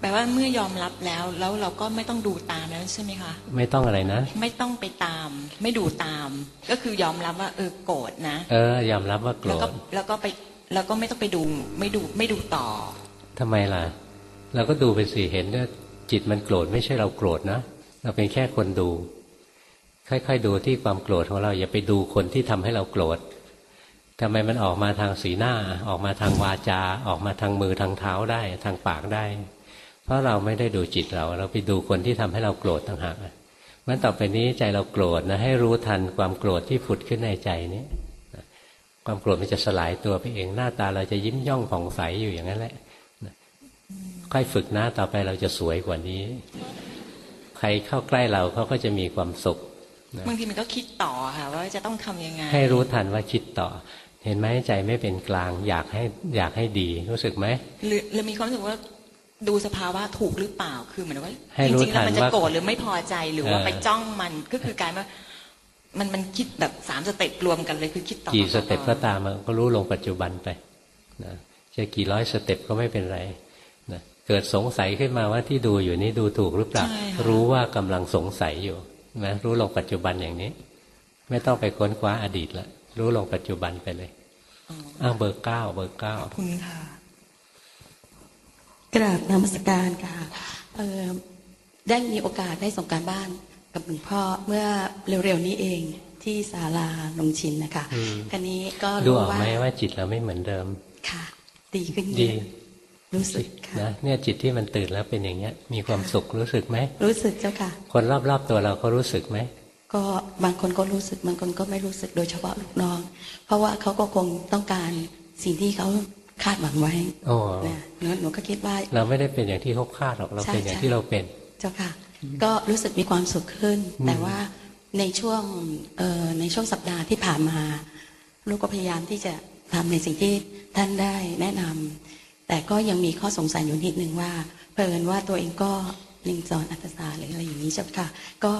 แปลว่าเมื่อยอมรับแล้ว แล้วเราก็ไม่ต้องดูตามแล้วใช่ไหมคะ ไม่ต้องอะไรนะ ไม่ต้องไปตาม ไม่ดูตาม ก็คือยอมรับว่า เออโกรธนะ เออยอมรับว่าโกรแล้วก็ธแล้วก็ไปแล้วก็ไม่ต้องไปดูไม่ดูไม่ดูต่อทำไมล่ะ เราก็ดูไปสิเห็นว่าจิตมันโกรธไม่ใช่เราโกรธนะ เราเป็นแค่คนดู ค่อยๆดูที่ความโกรธของเราอย่าไปดูคนที่ทำให้เราโกรธทำไมมันออกมาทางสีหน้า ออกมาทางวาจา ออกมาทางมือทางเท้าได้ทางปากได้ เพราะเราไม่ได้ดูจิตเรา เราไปดูคนที่ทำให้เราโกรธต่างหากมื่อต่อไปนี้ใจเราโกรธนะให้รู้ทันความโกรธที่ผุดขึ้นในใจนี้ความโกรธมันจะสลายตัวไปเองหน้าตาเราจะยิ้มย่องผ่องใสอยู่อย่างนั้นแหละค่อยฝึกนะต่อไปเราจะสวยกว่านี้ ใครเข้าใกล้เราเขาก็จะมีความสุข บางทีมันก็คิดต่อค่ะ ว่าจะต้องทำยังไง ให้รู้ทันว่าคิดต่อ เห็นไหมใจไม่เป็นกลาง อยากให้อยากให้ดีรู้สึกไหมหรือหรือมีความรู้สึกว่าดูสภาวะถูกหรือเปล่าคือเหมือนว่าให้จรู้ริงๆแล้วมันทันจะว่าโกรธหรือไม่พอใจหรือว่าเออไปจ้องมันก็คือกลายว่ามันมันคิดแบบสามสเต็ปรวมกันเลยคือคิดต่อกี่สต่อเต็ปต่อก็ตามอะก็รู้ลงปัจจุบันไปนะจะกี่ร้อยสเต็ปก็ไม่เป็นไรนะเกิดสงสัยขึ้นมาว่าที่ดูอยู่นี้ดูถูกหรือเปล่าใช่ค่ะรู้ว่ากำลังสงสัยอยู่ นะรู้ลงปัจจุบันอย่างนี้ ไม่ต้องไปค้นคว้าอดีตละรู้ลงปัจจุบันไปเลยอ๋ออ้าวเบอร์เก้าเบอร์เก้าขอบคุณค่ะ กราบนมัสการค่ะเอ่อได้มีโอกาสได้ส่งการบ้านกับหลวงพ่อเมื่อเร็วๆนี้เองที่ศาลาลงชินนะคะอืมคันนี้ก็ดูรู้ออกว่าไหมว่าจิตเราไม่เหมือนเดิม ค่ะ ดีขึ้นเยดีอะ รู้สึกค่ะนะเนี่ยจิตที่มันตื่นแล้วเป็นอย่างเงี้ย มีความสุขรู้สึกไหมรู้สึกเจ้าค่ะ คนรอบๆตัวเราก็รู้สึกไหมก็บางคนก็รู้สึกบางคนก็ไม่รู้สึกโดยเฉพาะลูกน้อง เพราะว่าเขาก็คงต้องการสิ่งที่เขาคาดหวังไว้โอ้นะหนูหนูก็คิดว่า เราไม่ได้เป็นอย่างที่เขาคาดหรอกเราใช่เป็นอย่างใช่ที่เราเป็น เจ้าค่ะ ก็รู้สึกมีความสุขขึ้นอืมแต่ว่าในช่วงเอ่อในช่วงสัปดาห์ที่ผ่านมา ลูกก็พยายามที่จะทำในสิ่งที่ท่านได้แนะนำ แต่ก็ยังมีข้อสงสัยอยู่นิดนึงว่าเพิ่นว่าตัวเองก็ลิงสอนอัตศาหรืออะไรอย่างนี้ใช่ไหมคะก็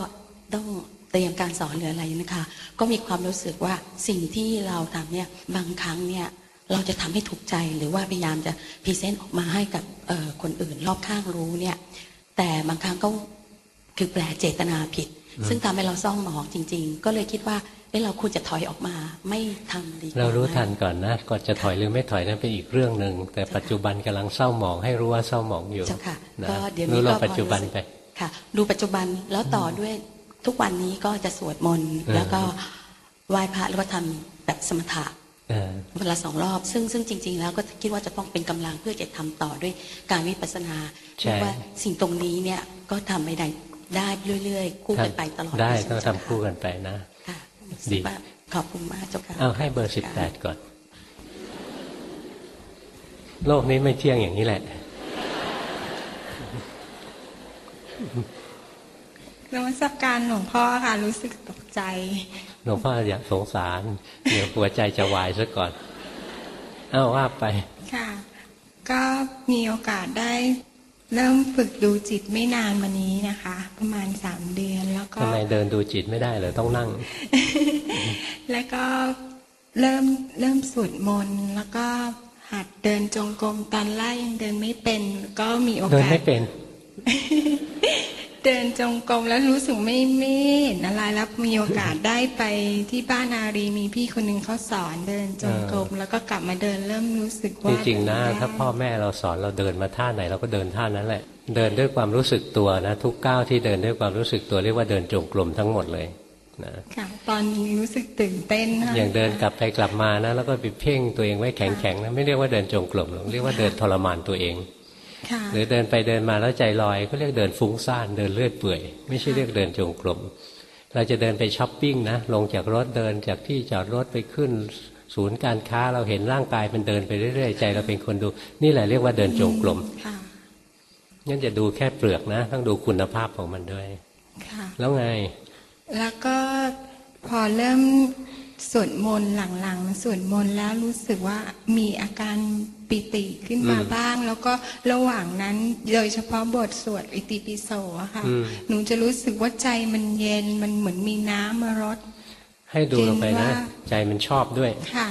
ต้องเตรียมการสอนหรืออะไรนะคะ ก็มีความรู้สึกว่าสิ่งที่เราทำเนี่ยบางครั้งเนี่ยเราจะทำให้ถูกใจหรือว่าพยายามจะพรีเซนต์ออกมาให้กับคนอื่นรอบข้างรู้เนี่ยแต่บางครั้งก็คือแปลเจตนาผิด ซึ่งทำให้เราซ่องหมองจริง ๆ ก็เลยคิดว่า เอ้เราควรจะถอยออกมา ไม่ทำดีเรารู้ทันก่อนนะก่อนจะถอยหรือไม่ถอยนั้นเป็นอีกเรื่องหนึ่งแต่ปัจจุบันกำลังเศร้าหมองให้รู้ว่าเศร้าหมองอยู่เจ้าค่ะก็เดี๋ยวนี้ก็ปัจจุบันไปค่ะดูปัจจุบันแล้วต่อด้วยทุกวันนี้ก็จะสวดมนต์แล้วก็ไหว้พระแล้วก็ทำแบบสมถะเวลาสองรอบ ซึ่งซึ่งจริง ๆ แล้วก็คิดว่าจะต้องเป็นกำลังเพื่อจะทำต่อด้วยการวิปัสสนาเพราะว่าสิ่งตรงนี้เนี่ยก็ทำไม่ได้ได้เรื่อยๆ คู่กันไปตลอดได้ต้องทำคู่กันไปนะ ดีขอบคุณมากเจ้าค่ะเอาให้เบอร์สิบแปดก่อน โลกนี้ไม่เที่ยงอย่างนี้แหละนมัสการหลวงพ่อค่ะ รู้สึกตกใจ หลวงพ่ออยากสงสาร เดี๋ยวหัวใจจะวายซะก่อน เอ้าว่าไป ค่ะ ก็มีโอกาสได้ เริ่มฝึกดูจิตไม่นานมานี้นะคะ ประมาณสามเดือนแล้วก็ทำไมเดินดูจิตไม่ได้เลยต้องนั่ง แล้วก็เริ่มเริ่มสวดมนต์แล้วก็หัดเดินจงกรมตอนแรกยังเดินไม่เป็น ก็มีโอกาสเดินไม่เป็น เดินจงกรมแล้วรู้สึกไม่ไม่เห็นอะไรแล้วมีโอกาสได้ไปที่บ้านอารีมีพี่คนหนึ่งเขาสอนเดินจงกรมแล้วก็กลับมาเดินเริ่มรู้สึกว่าจริงๆนะถ้าพ่อแม่เราสอนเราเดินมาท่าไหนเราก็เดินท่านั้นแหละ เดินด้วยความรู้สึกตัวนะ ทุกก้าวที่เดินด้วยความรู้สึกตัวเรียกว่าเดินจงกรมทั้งหมดเลยนะค่ะตอนนี้รู้สึกตื่นเต้นอย่างเดินกลับไปกลับมานะแล้วก็ไปเพ่งตัวเองไว้แข็งๆนะไม่เรียกว่าเดินจงกรมหรอกเรียกว่าเดินทรมานตัวเอง หรือเดินไปเดินมาแล้วใจลอยก็เรียกเดินฟุ้งซ่านเดินเลื่อยเปื่อย ไม่ใช่เรียกเดินจงกรมเราจะเดินไปช้อปปิ้งนะลงจากรถเดินจากที่จอดรถไปขึ้น ศูนย์การค้าเราเห็นร่างกายมันเดินไปเรื่อยๆใจเราเป็นคนดู นี่แหละเรียกว่าเดินจงกรมงั้นจะดูแค่เปลือกนะ ต้องดูคุณภาพของมันด้วยแล้วไง แล้วก็พอเริ่มสวดมนต์หลังๆสวดมนต์แล้วรู้สึกว่ามีอาการ ปิติขึ้นมาบ้าง แล้วก็ระหว่างนั้นโดยเฉพาะบทสวดอิติปิโสอะค่ะ หนูจะรู้สึกว่าใจมันเย็นมันเหมือนมีน้ำมารดให้ดูลงไปนะ ใจมันชอบด้วยค่ะ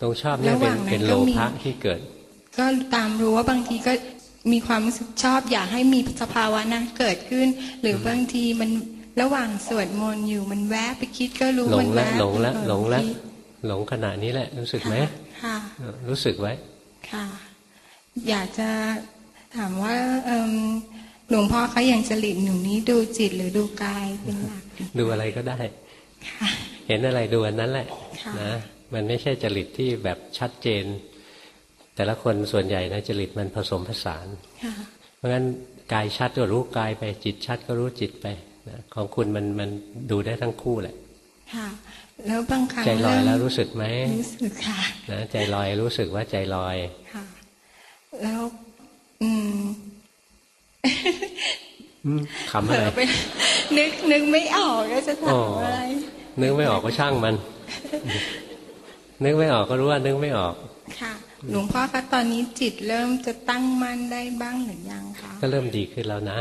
ตรงชอบนี่เป็นเป็นโลภะที่เกิด ก็ตามรู้ว่าบางทีก็มีความรู้สึกชอบอยากให้มีสภาวะนั้นเกิดขึ้น หรือบางทีมันระหว่างสวดมนต์อยู่มันแวะไปคิดก็รู้มันแวะหลงแล้วหลงแล้วหลงขณะนี้แหละ รู้สึกไหมค่ะรู้สึกไว้ ค่ะ อยากจะถามว่าหลวงพ่อเขาอย่างจริตหนูนี้ดูจิตหรือดูกายเป็นหลักดูอะไรก็ได้ เห็นอะไรดูอันนั้นแหละนะมันไม่ใช่จริตที่แบบชัดเจน แต่ละคนส่วนใหญ่นะจริตมันผสมผสานเพราะฉะนั้นกายชัดก็รู้กายไปจิตชัดก็รู้จิตไปของคุณมันมันดูได้ทั้งคู่แหละค่ะ แล้วบางครั้งใจลอยแล้วรู้สึกไหมรู้สึกค่ะนะใจลอยรู้สึกว่าใจลอยค่ะ แล้ว อืมคำอะไรนึกนึกไม่ออกก็จะถามอะไร นึกไม่ออกก็ช่างมัน นึกไม่ออกก็รู้ว่านึกไม่ออก ค่ะ หลวงพ่อคะตอนนี้จิตเริ่มจะตั้งมั่นได้บ้างหรือยังคะ ก็เริ่มดีขึ้นแล้วนะ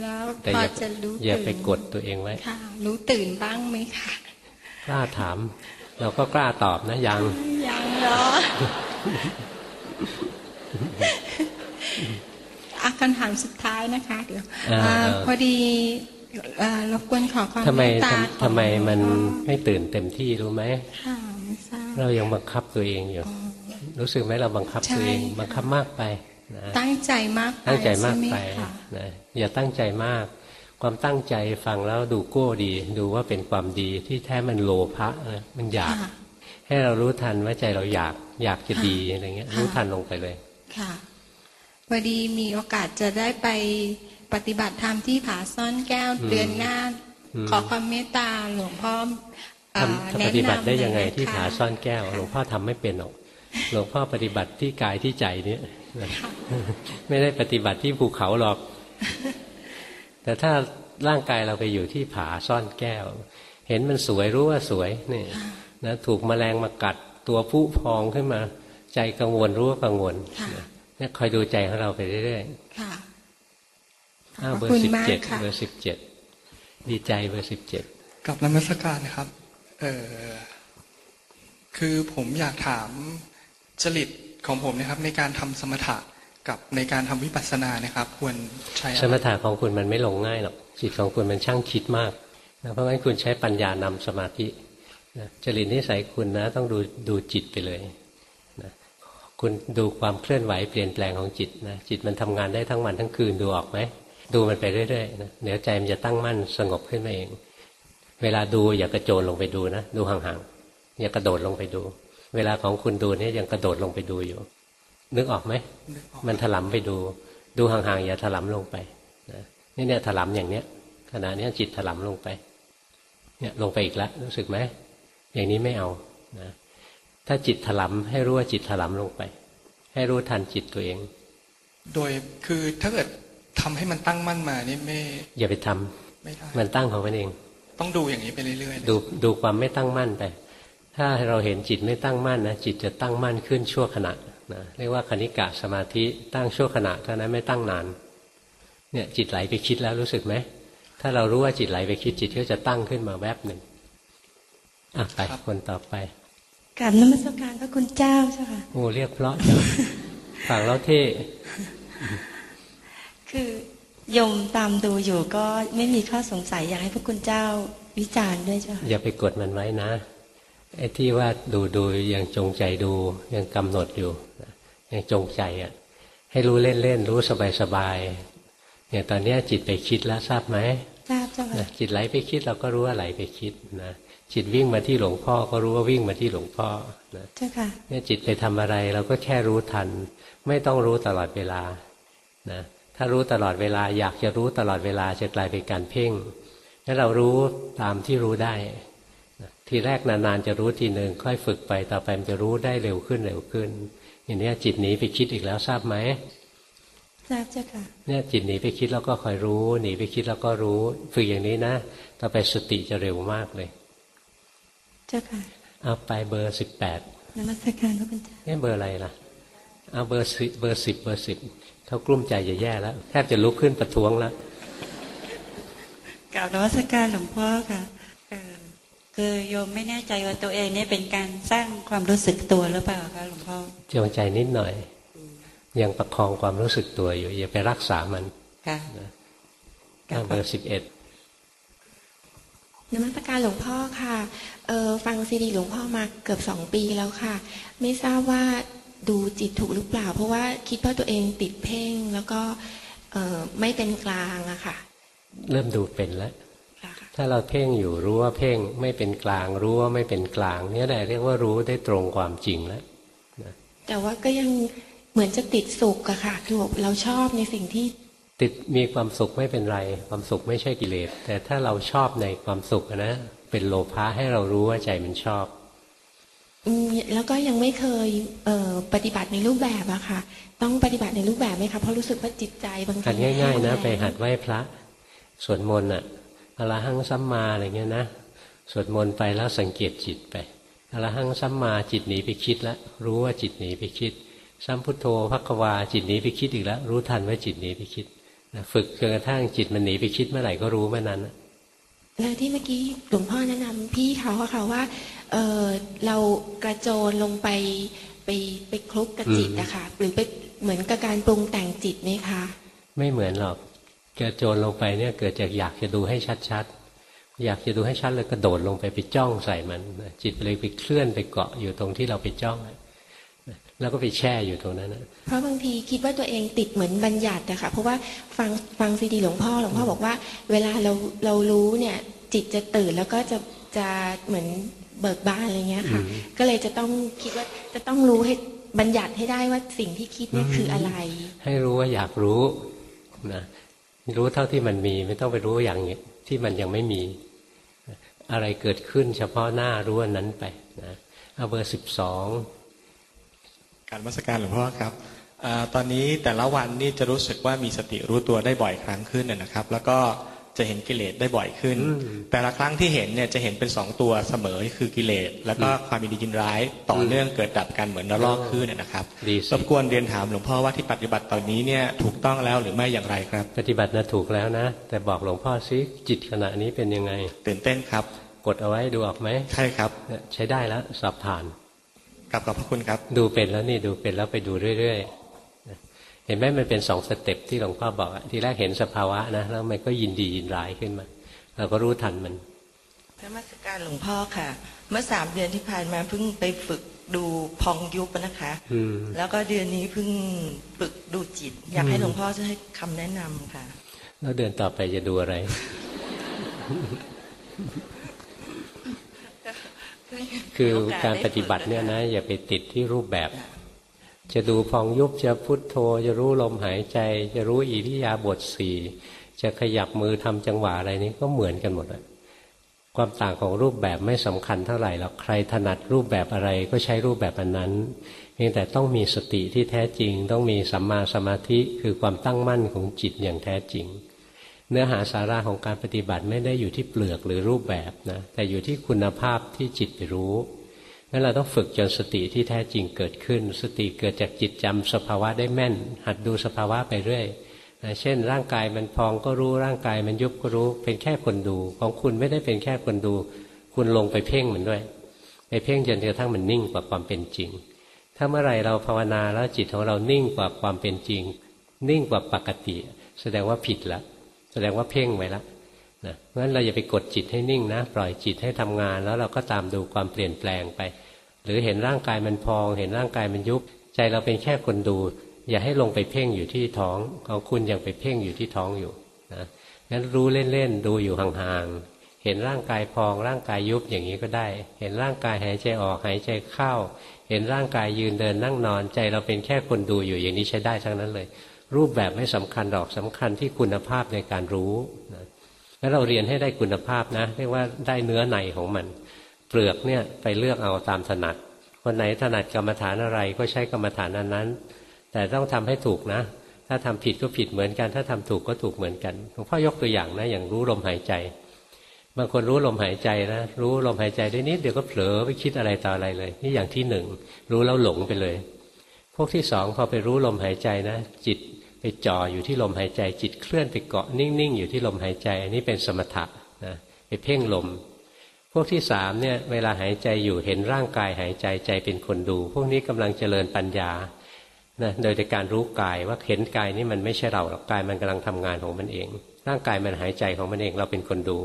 แล้วพอจะรู้อย่าไปกดตัวเองไว้ ค่ะ รู้ตื่นบ้างไหมคะก ล้าถาม เราก็กล้าตอบนะยัง ยังเหรออาคำถามสุดท้ายนะคะ เดี๋ยวพอดีรบกวนขอความเมตตาทำไมมันไม่ตื่นเต็มที่รู้ไหมเรายังบังคับตัวเองอยู่ รู้สึกไหมเราบังคับตัวเอง บังคับมากไปตั้งใจมากไปตั้งใจมากไปนะอย่าตั้งใจมาก ความตั้งใจฟังแล้วดูโก้ดี ดูว่าเป็นความดีที่แท้มันโลภะนะมันอยาก ให้เรารู้ทันว่าใจเราอยากอยากจะดีอะไรเงี้ย รู้ทันลงไปเลยค่ะพอดีมีโอกาสจะได้ไปปฏิบัติธรรมที่ผาซ่อนแก้วเดือนหน้า ขอความเมตตาหลวงพ่อปฏิบัติได้ยังไงที่ผาซ่อนแก้ว หลวงพ่อทำไม่เป็นหรอกหลวงพ่อปฏิบัติที่กายที่ใจเนี่ยไม่ได้ปฏิบัติที่ภูเขาหรอก แต่ถ้าร่างกายเราไปอยู่ที่ผาซ่อนแก้ว เห็นมันสวยรู้ว่าสวยนี่นะถูกมแมลงมากัดตัวผู้พองขึ้นมา ใจกังวลรู้ว่ากังวลเนี่ยคอยดูใจของเราไปเรื่อยๆค่ะเบอร์สิบเจ็ดเบอร์สิบเจ็ดดีใจเบอร์สิบเจ็ดกับนมัสการนะครับ เออคือผมอยากถามจริตของผมนะครับ ในการทำสมถะ กับในการทำวิปัสสนานะครับ ควรใช้สมถะของคุณมันไม่ลงง่ายหรอกจิตของคุณมันช่างคิดมากนะเพราะงั้นคุณใช้ปัญญานำสมาธิจริตนิสัยคุณนะต้องดูดูจิตไปเลยนะคุณดูความเคลื่อนไหวเปลี่ยนแปลงของจิตนะจิตมันทำงานได้ทั้งวันทั้งคืนดูออกไหมดูมันไปเรื่อยๆนะเดี๋ยวใจมันจะตั้งมั่นสงบขึ้นมาเอง เวลาดูอย่ากระโจนลงไปดูนะดูห่างๆอย่ากระโดดลงไปดู เวลาของคุณดูเนี่ยยังกระโดดลงไปดูอยู่ นึกออกไหมมันถลำไปดู ดูห่างๆอย่าถลำลงไปนะนี่เนี่ยถลำอย่างเนี้ยขณะนี้จิตถลำลงไป เนี่ยลงไปอีกแล้วรู้สึกไหมอย่างนี้ไม่เอานะถ้าจิตถลำให้รู้ว่าจิตถลำลงไป ให้รู้ทันจิตตัวเอง โดยคือถ้าเกิดทำให้มันตั้งมั่นมานี่ไม่ อย่าไปทำไม่ได้มันตั้งของมันเอง ต้องดูอย่างนี้ไปเรื่อยดูดูความไม่ตั้งมั่นไป ถ้าเราเห็นจิตไม่ตั้งมั่นนะจิตจะตั้งมั่นขึ้นชั่วขณะ นะเรียกว่าคณิกะสมาธิตั้งชั่วขณะเท่านั้นไม่ตั้งนานเนี่ยจิตไหลไปคิดแล้วรู้สึกไหมถ้าเรารู้ว่าจิตไหลไปคิดจิตก็จะตั้งขึ้นมาแวบหนึ่งอะไปคนต่อไปกราบนมัสการพระคุณเจ้าเจ้าค่ะโอ้เรียกเพราะจังฟังแล้วเท่คือโยมตามดูอยู่ก็ไม่มีข้อสงสัยอยากให้พระคุณเจ้าวิจารณ์ด้วยเจ้าค่ะอย่าไปกดมันไว้นะ ไอ้ที่ว่าดูดูยังจงใจดูยังกำหนดอยู่ยังจงใจอะให้รู้เล่นเล่นรู้สบายสบายอย่างตอนเนี้ยจิตไปคิดแล้วทราบไหมทราบเจ้าค่ะนะจิตไหลไปคิดเราก็รู้ว่าไหลไปคิดนะจิตวิ่งมาที่หลวงพ่อก็รู้ว่าวิ่งมาที่หลวงพ่อนะเจ้าค่ะเนี่ยจิตไปทำอะไรเราก็แค่รู้ทัน ไม่ต้องรู้ตลอดเวลานะถ้ารู้ตลอดเวลาอยากจะรู้ตลอดเวลาจะกลายเป็นการเพ่งถ้าเรารู้ตามที่รู้ได้นะ ทีแรกนานๆจะรู้ทีหนึ่งค่อยฝึกไปต่อไปมันจะรู้ได้เร็วขึ้นเร็วขึ้น อย่างนี้จิตหนีไปคิดอีกแล้วทราบไหมทราบเจ้าค่ะเนี่ยจิตหนีไปคิดแล้วก็คอยรู้หนีไปคิดแล้วก็รู้ ฝึกอย่างนี้นะต่อไปสติจะเร็วมากเลย เจ้าค่ะเอาไปเบอร์สิบแปดนมัสการพระคุณเจ้านี่เบอร์อะไรล่ะเอาเบอร์สิเบอร์สิบเบอร์สิบเขากลุ้มใจจะแย่แล้วแทบจะลุกขึ้นประท้วงแล้วกล่าวนวัสการหลวงพ่อค่ะเอ่อ คือโยมไม่แน่ใจว่าตัวเองเนี่ยเป็นการสร้างความรู้สึกตัวหรือเปล่าคะหลวงพ่อจงใจนิดหน่อย ยังประคองความรู้สึกตัวอยู่ อย่าไปรักษามันค่ะเอาเบอร์สิบเอ็ดนมัสการหลวงพ่อค่ะเออฟังซีดีหลวงพ่อมาเกือบสองปีแล้วค่ะ ไม่ทราบว่าดูจิตถูกหรือเปล่า เพราะว่าคิดว่าตัวเองติดเพ่งแล้วก็เออไม่เป็นกลางอะค่ะ เริ่มดูเป็นแล้ว ถ้าเราเพ่งอยู่รู้ว่าเพ่งไม่เป็นกลาง รู้ว่าไม่เป็นกลาง เนี่ยแหละเรียกว่ารู้ได้ตรงความจริงแล้วแต่ว่าก็ยังเหมือนจะติดสุขอะค่ะ คือแบบเราชอบในสิ่งที่ ติดมีความสุขไม่เป็นไร ความสุขไม่ใช่กิเลส แต่ถ้าเราชอบในความสุขอะนะเป็นโลภะให้เรารู้ว่าใจมันชอบอืมแล้วก็ยังไม่เคยเอ่อปฏิบัติในรูปแบบอะค่ะ ต้องปฏิบัติในรูปแบบไหมคะเพราะรู้สึกว่าจิตใจบางทีหัดง่าย ๆ นะแห้งแล้งไปหัดไหว้พระสวดมนต์อะ อรหังสัมมาอะไรเงี้ยนะสวดมนต์ไปแล้วสังเกตจิตไปอรหังสัมมาจิตหนีไปคิดแล้วรู้ว่าจิตหนีไปคิดสัมพุทโธพักวาจิตหนีไปคิดอีกแล้ว รู้ทันว่าจิตหนีไปคิดนะฝึกจนกระทั่งจิตมันหนีไปคิดเมื่อไหร่ก็รู้เมื่อนั้นนะแล้วที่เมื่อกี้หลวงพ่อแนะนำพี่เขาอะค่ะว่าเออเรากระโจนลงไปไปไปคลุกกับจิตอะค่ะหรือไปเหมือนกับการปรุงแต่งจิตไหมคะ ไม่เหมือนหรอก กระโจนลงไปเนี่ยเกิดจากอยากจะดูให้ชัดๆ อยากจะดูให้ชัดเลยกระโดดลงไปไปจ้องใส่มันนะจิตเลยไปเคลื่อนไปเกาะอยู่ตรงที่เราไปจ้องนะแล้วก็ไปแช่อยู่ตรงนั้นนะเพราะบางทีคิดว่าตัวเองติดเหมือนบัญญัติอะค่ะเพราะว่าฟังฟังซีดีหลวงพ่อหลวงพ่อบอกว่า เวลาเราเรารู้เนี่ย จิตจะตื่นแล้วก็จะจะเหมือนเบิกบานอะไรเงี้ยค่ะ ก็เลยจะต้องคิดว่าจะต้องรู้ให้บัญญัติให้ได้ว่าสิ่งที่คิดเนี่ยคืออะไร ให้รู้ว่าอยากรู้นะ รู้เท่าที่มันมีไม่ต้องไปรู้อย่างที่มันยังไม่มี อะไรเกิดขึ้นเฉพาะหน้ารู้อันนั้นไปนะเอาเบอร์สิบสองการมัสการหลวงพ่อครับอตอนนี้แต่ละวันนี่จะรู้สึกว่ามีสติรู้ตัวได้บ่อยครั้งขึ้นนะครับ แล้วก็ จะเห็นกิเลสได้บ่อยขึ้น แต่ละครั้งที่เห็นเนี่ยจะเห็นเป็นสองตัวเสมอคือกิเลสแล้วก็ความมีดียินร้ายต่อเนื่องเกิดดับกันเหมือนระลอกคลื่นนะนะครับดีรบกวนเรียนถามหลวงพ่อว่าที่ปฏิบัติตอนนี้เนี่ยถูกต้องแล้วหรือไม่อย่างไรครับ ปฏิบัตินะถูกแล้วนะ แต่บอกหลวงพ่อซิจิตขณะนี้เป็นยังไงตื่นเต้นครับ กดเอาไว้ดูออกไหมใช่ครับเนี่ยใช้ได้แล้วสอบผ่านกราบขอบพระคุณครับ ดูเป็นแล้วนี่ดูเป็นแล้วไปดูเรื่อยๆเห็นไหมมันเป็นสองสเต็ปที่หลวงพ่อบอกอะทีแรกเห็นสภาวะนะแล้วมันก็ยินดียินร้ายขึ้นมา เราก็รู้ทันมันธรนมัสการหลวงพ่อค่ะ เมื่อสามเดือนที่ผ่านมาเพิ่งไปฝึกดูพองยุบนะคะอืมแล้วก็เดือนนี้เพิ่งฝึกดูจิต อยากให้หลวงพ่อจะให้คำแนะนำค่ะ แล้วเดือนต่อไปจะดูอะไรคือการปฏิบัติเนี่ยนะ อย่าไปติดที่รูปแบบ จะดูพองยุบจะพุทโธ จะรู้ลมหายใจ จะรู้อิริยาบถสี่จะขยับมือทำจังหวะอะไรนี้ก็เหมือนกันหมดอะความต่างของรูปแบบไม่สำคัญเท่าไหร่หรอกใครถนัดรูปแบบอะไรก็ใช้รูปแบบอันนั้นเพียงแต่ต้องมีสติที่แท้จริง ต้องมีสัมมาสมาธิคือความตั้งมั่นของจิตอย่างแท้จริง เนื้อหาสาระของการปฏิบัติไม่ได้อยู่ที่เปลือกหรือรูปแบบนะแต่อยู่ที่คุณภาพที่จิตไปรู้ งั้นเราต้องฝึกจนสติที่แท้จริงเกิดขึ้น สติเกิดจากจิตจำสภาวะได้แม่น หัดดูสภาวะไปเรื่อยนะเช่น ร่างกายมันพองก็รู้ร่างกายมันยุบก็รู้ เป็นแค่คนดู ของคุณไม่ได้เป็นแค่คนดู คุณลงไปเพ่งมันด้วย ไปเพ่งจนกระทั่งมันนิ่งกว่าความเป็นจริง ถ้าเมื่อไรเราภาวนาแล้วจิตของเรานิ่งกว่าความเป็นจริง นิ่งกว่าปกติ แสดงว่าผิดล้วแสดงว่าเพ่งไว้ล้ว นะเพราะฉะนั้นเราอย่าไปกดจิตให้นิ่งนะปล่อยจิตให้ทำงาน แล้วเราก็ตามดูความเปลี่ยนแปลงไป หรือเห็นร่างกายมันพอง เห็นร่างกายมันยุบใจเราเป็นแค่คนดู อย่าให้ลงไปเพ่งอยู่ที่ท้องของคุณยังไปเพ่งอยู่ที่ท้องอยู่นะงั้นรู้เล่นๆดูอยู่ห่างๆเห็นร่างกายพองร่างกายยุบอย่างนี้ก็ได้ เห็นร่างกายหายใจออกหายใจเข้า เห็นร่างกายยืนเดินนั่งนอนใจเราเป็นแค่คนดูอยู่อย่างนี้ใช้ได้ทั้งนั้นเลย รูปแบบไม่สำคัญหรอกสำคัญที่คุณภาพในการรู้น แล้วเราเรียนให้ได้คุณภาพนะ เรียกว่าได้เนื้อในของมัน เปลือกเนี่ยไปเลือกเอาตามถนัดคนไหนถนัดกรรมฐานอะไรก็ใช้กรรมฐานนั้นนั้น แต่ต้องทำให้ถูกนะ ถ้าทำผิดก็ผิดเหมือนกัน ถ้าทำถูกก็ถูกเหมือนกันหลวงพ่อยกตัวอย่างนะ อย่างรู้ลมหายใจ บางคนรู้ลมหายใจนะรู้ลมหายใจได้นิดเดี๋ยวก็เผลอไปคิดอะไรต่ออะไรเลย นี่อย่างที่หนึ่งรู้แล้วหลงไปเลย พวกที่สองพอไปรู้ลมหายใจนะ จิต ไปจ่ออยู่ที่ลมหายใจจิตเคลื่อนไปเกาะนิ่งๆ อยู่ที่ลมหายใจ อันนี้เป็นสมถะนะไปเพ่งลม พวกที่สามเนี่ยเวลาหายใจอยู่เห็นร่างกายหายใจใจเป็นคนดู พวกนี้กำลังเจริญปัญญานะโดยการรู้กายว่าเห็นกายนี่มันไม่ใช่เราหรอกกายมันกำลังทำงานของมันเอง ร่างกายมันหายใจของมันเองเราเป็นคนดู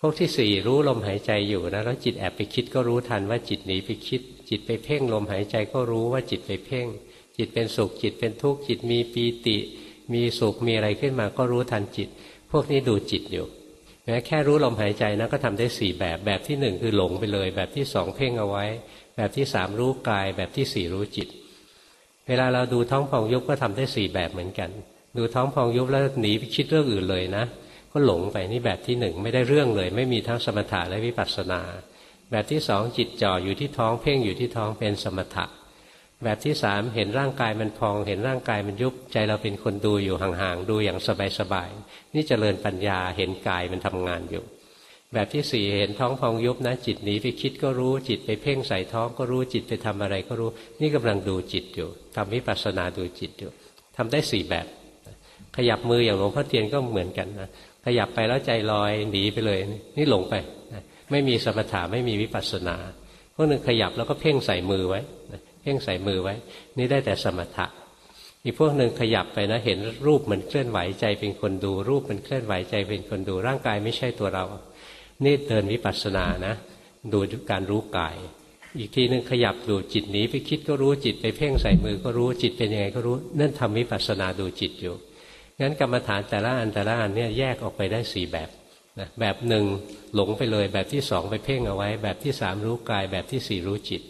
พวกที่สี่รู้ลมหายใจอยู่นะแล้วจิตแอบไปคิดก็รู้ทันว่าจิตหนีไปคิด จิตไปเพ่งลมหายใจก็รู้ว่าจิตไปเพ่ง จิตเป็นสุขจิตเป็นทุกข์จิตมีปีติ มีสุขมีอะไรขึ้นมาก็รู้ทันจิต พวกนี้ดูจิตอยู่แม้แค่รู้ลมหายใจนะก็ทำได้สี่แบบแบบที่หนึ่งคือหลงไปเลย แบบที่สองเพ่งเอาไว้ แบบที่สามรู้กาย แบบที่สี่รู้จิต เวลาเราดูท้องพองยุบก็ทำได้สี่แบบเหมือนกัน ดูท้องพองยุบแล้วหนีไปคิดเรื่องอื่นเลยนะ ก็หลงไปนี่แบบที่หนึ่งไม่ได้เรื่องเลย ไม่มีทั้งสมถะและวิปัสสนา แบบที่สองจิตจ่ออยู่ที่ท้องเพ่งอยู่ที่ท้องเป็นสมถะ แบบที่สามเห็นร่างกายมันพอง เห็นร่างกายมันยุบใจเราเป็นคนดูอยู่ห่างๆดูอย่างสบายๆนี่เจริญปัญญาเห็นกายมันทำงานอยู่ แบบที่สี่เห็นท้องพองยุบนะจิตหนีไปคิดก็รู้จิตไปเพ่งใส่ท้องก็รู้จิตไปทำอะไรก็รู้ นี่กำลังดูจิตอยู่ทำวิปัสสนาดูจิตอยู่ทำได้สี่แบบ ขยับมืออย่างหลวงพ่อเทียนก็เหมือนกันนะขยับไปแล้วใจลอยหนีไปเลย นี่หลงไป ไม่มีสมถะไม่มีวิปัสสนาพวกหนึ่งขยับแล้วก็เพ่งใส่มือไว้ เพ่งใส่มือไว้ นี่ได้แต่สมถะอีกพวกหนึ่งขยับไปนะ เห็นรูปมันเคลื่อนไหวใจเป็นคนดู รูปมันเคลื่อนไหวใจเป็นคนดูร่างกายไม่ใช่ตัวเรา นี่เดินวิปัสสนานะ ดูการรู้กาย อีกทีหนึ่งขยับดูจิตหนีไปคิดก็รู้จิตไปเพ่งใส่มือก็รู้จิตเป็นยังไงก็รู้นั่นทำวิปัสสนาดูจิตอยู่งั้นกรรมฐานแต่ละอันแต่ละอันเนี่ยแยกออกไปได้สี่แบบนะแบบหนึ่งหลงไปเลยแบบที่สองไปเพ่งเอาไว้ แบบที่สามรู้กาย แบบที่สี่รู้จิต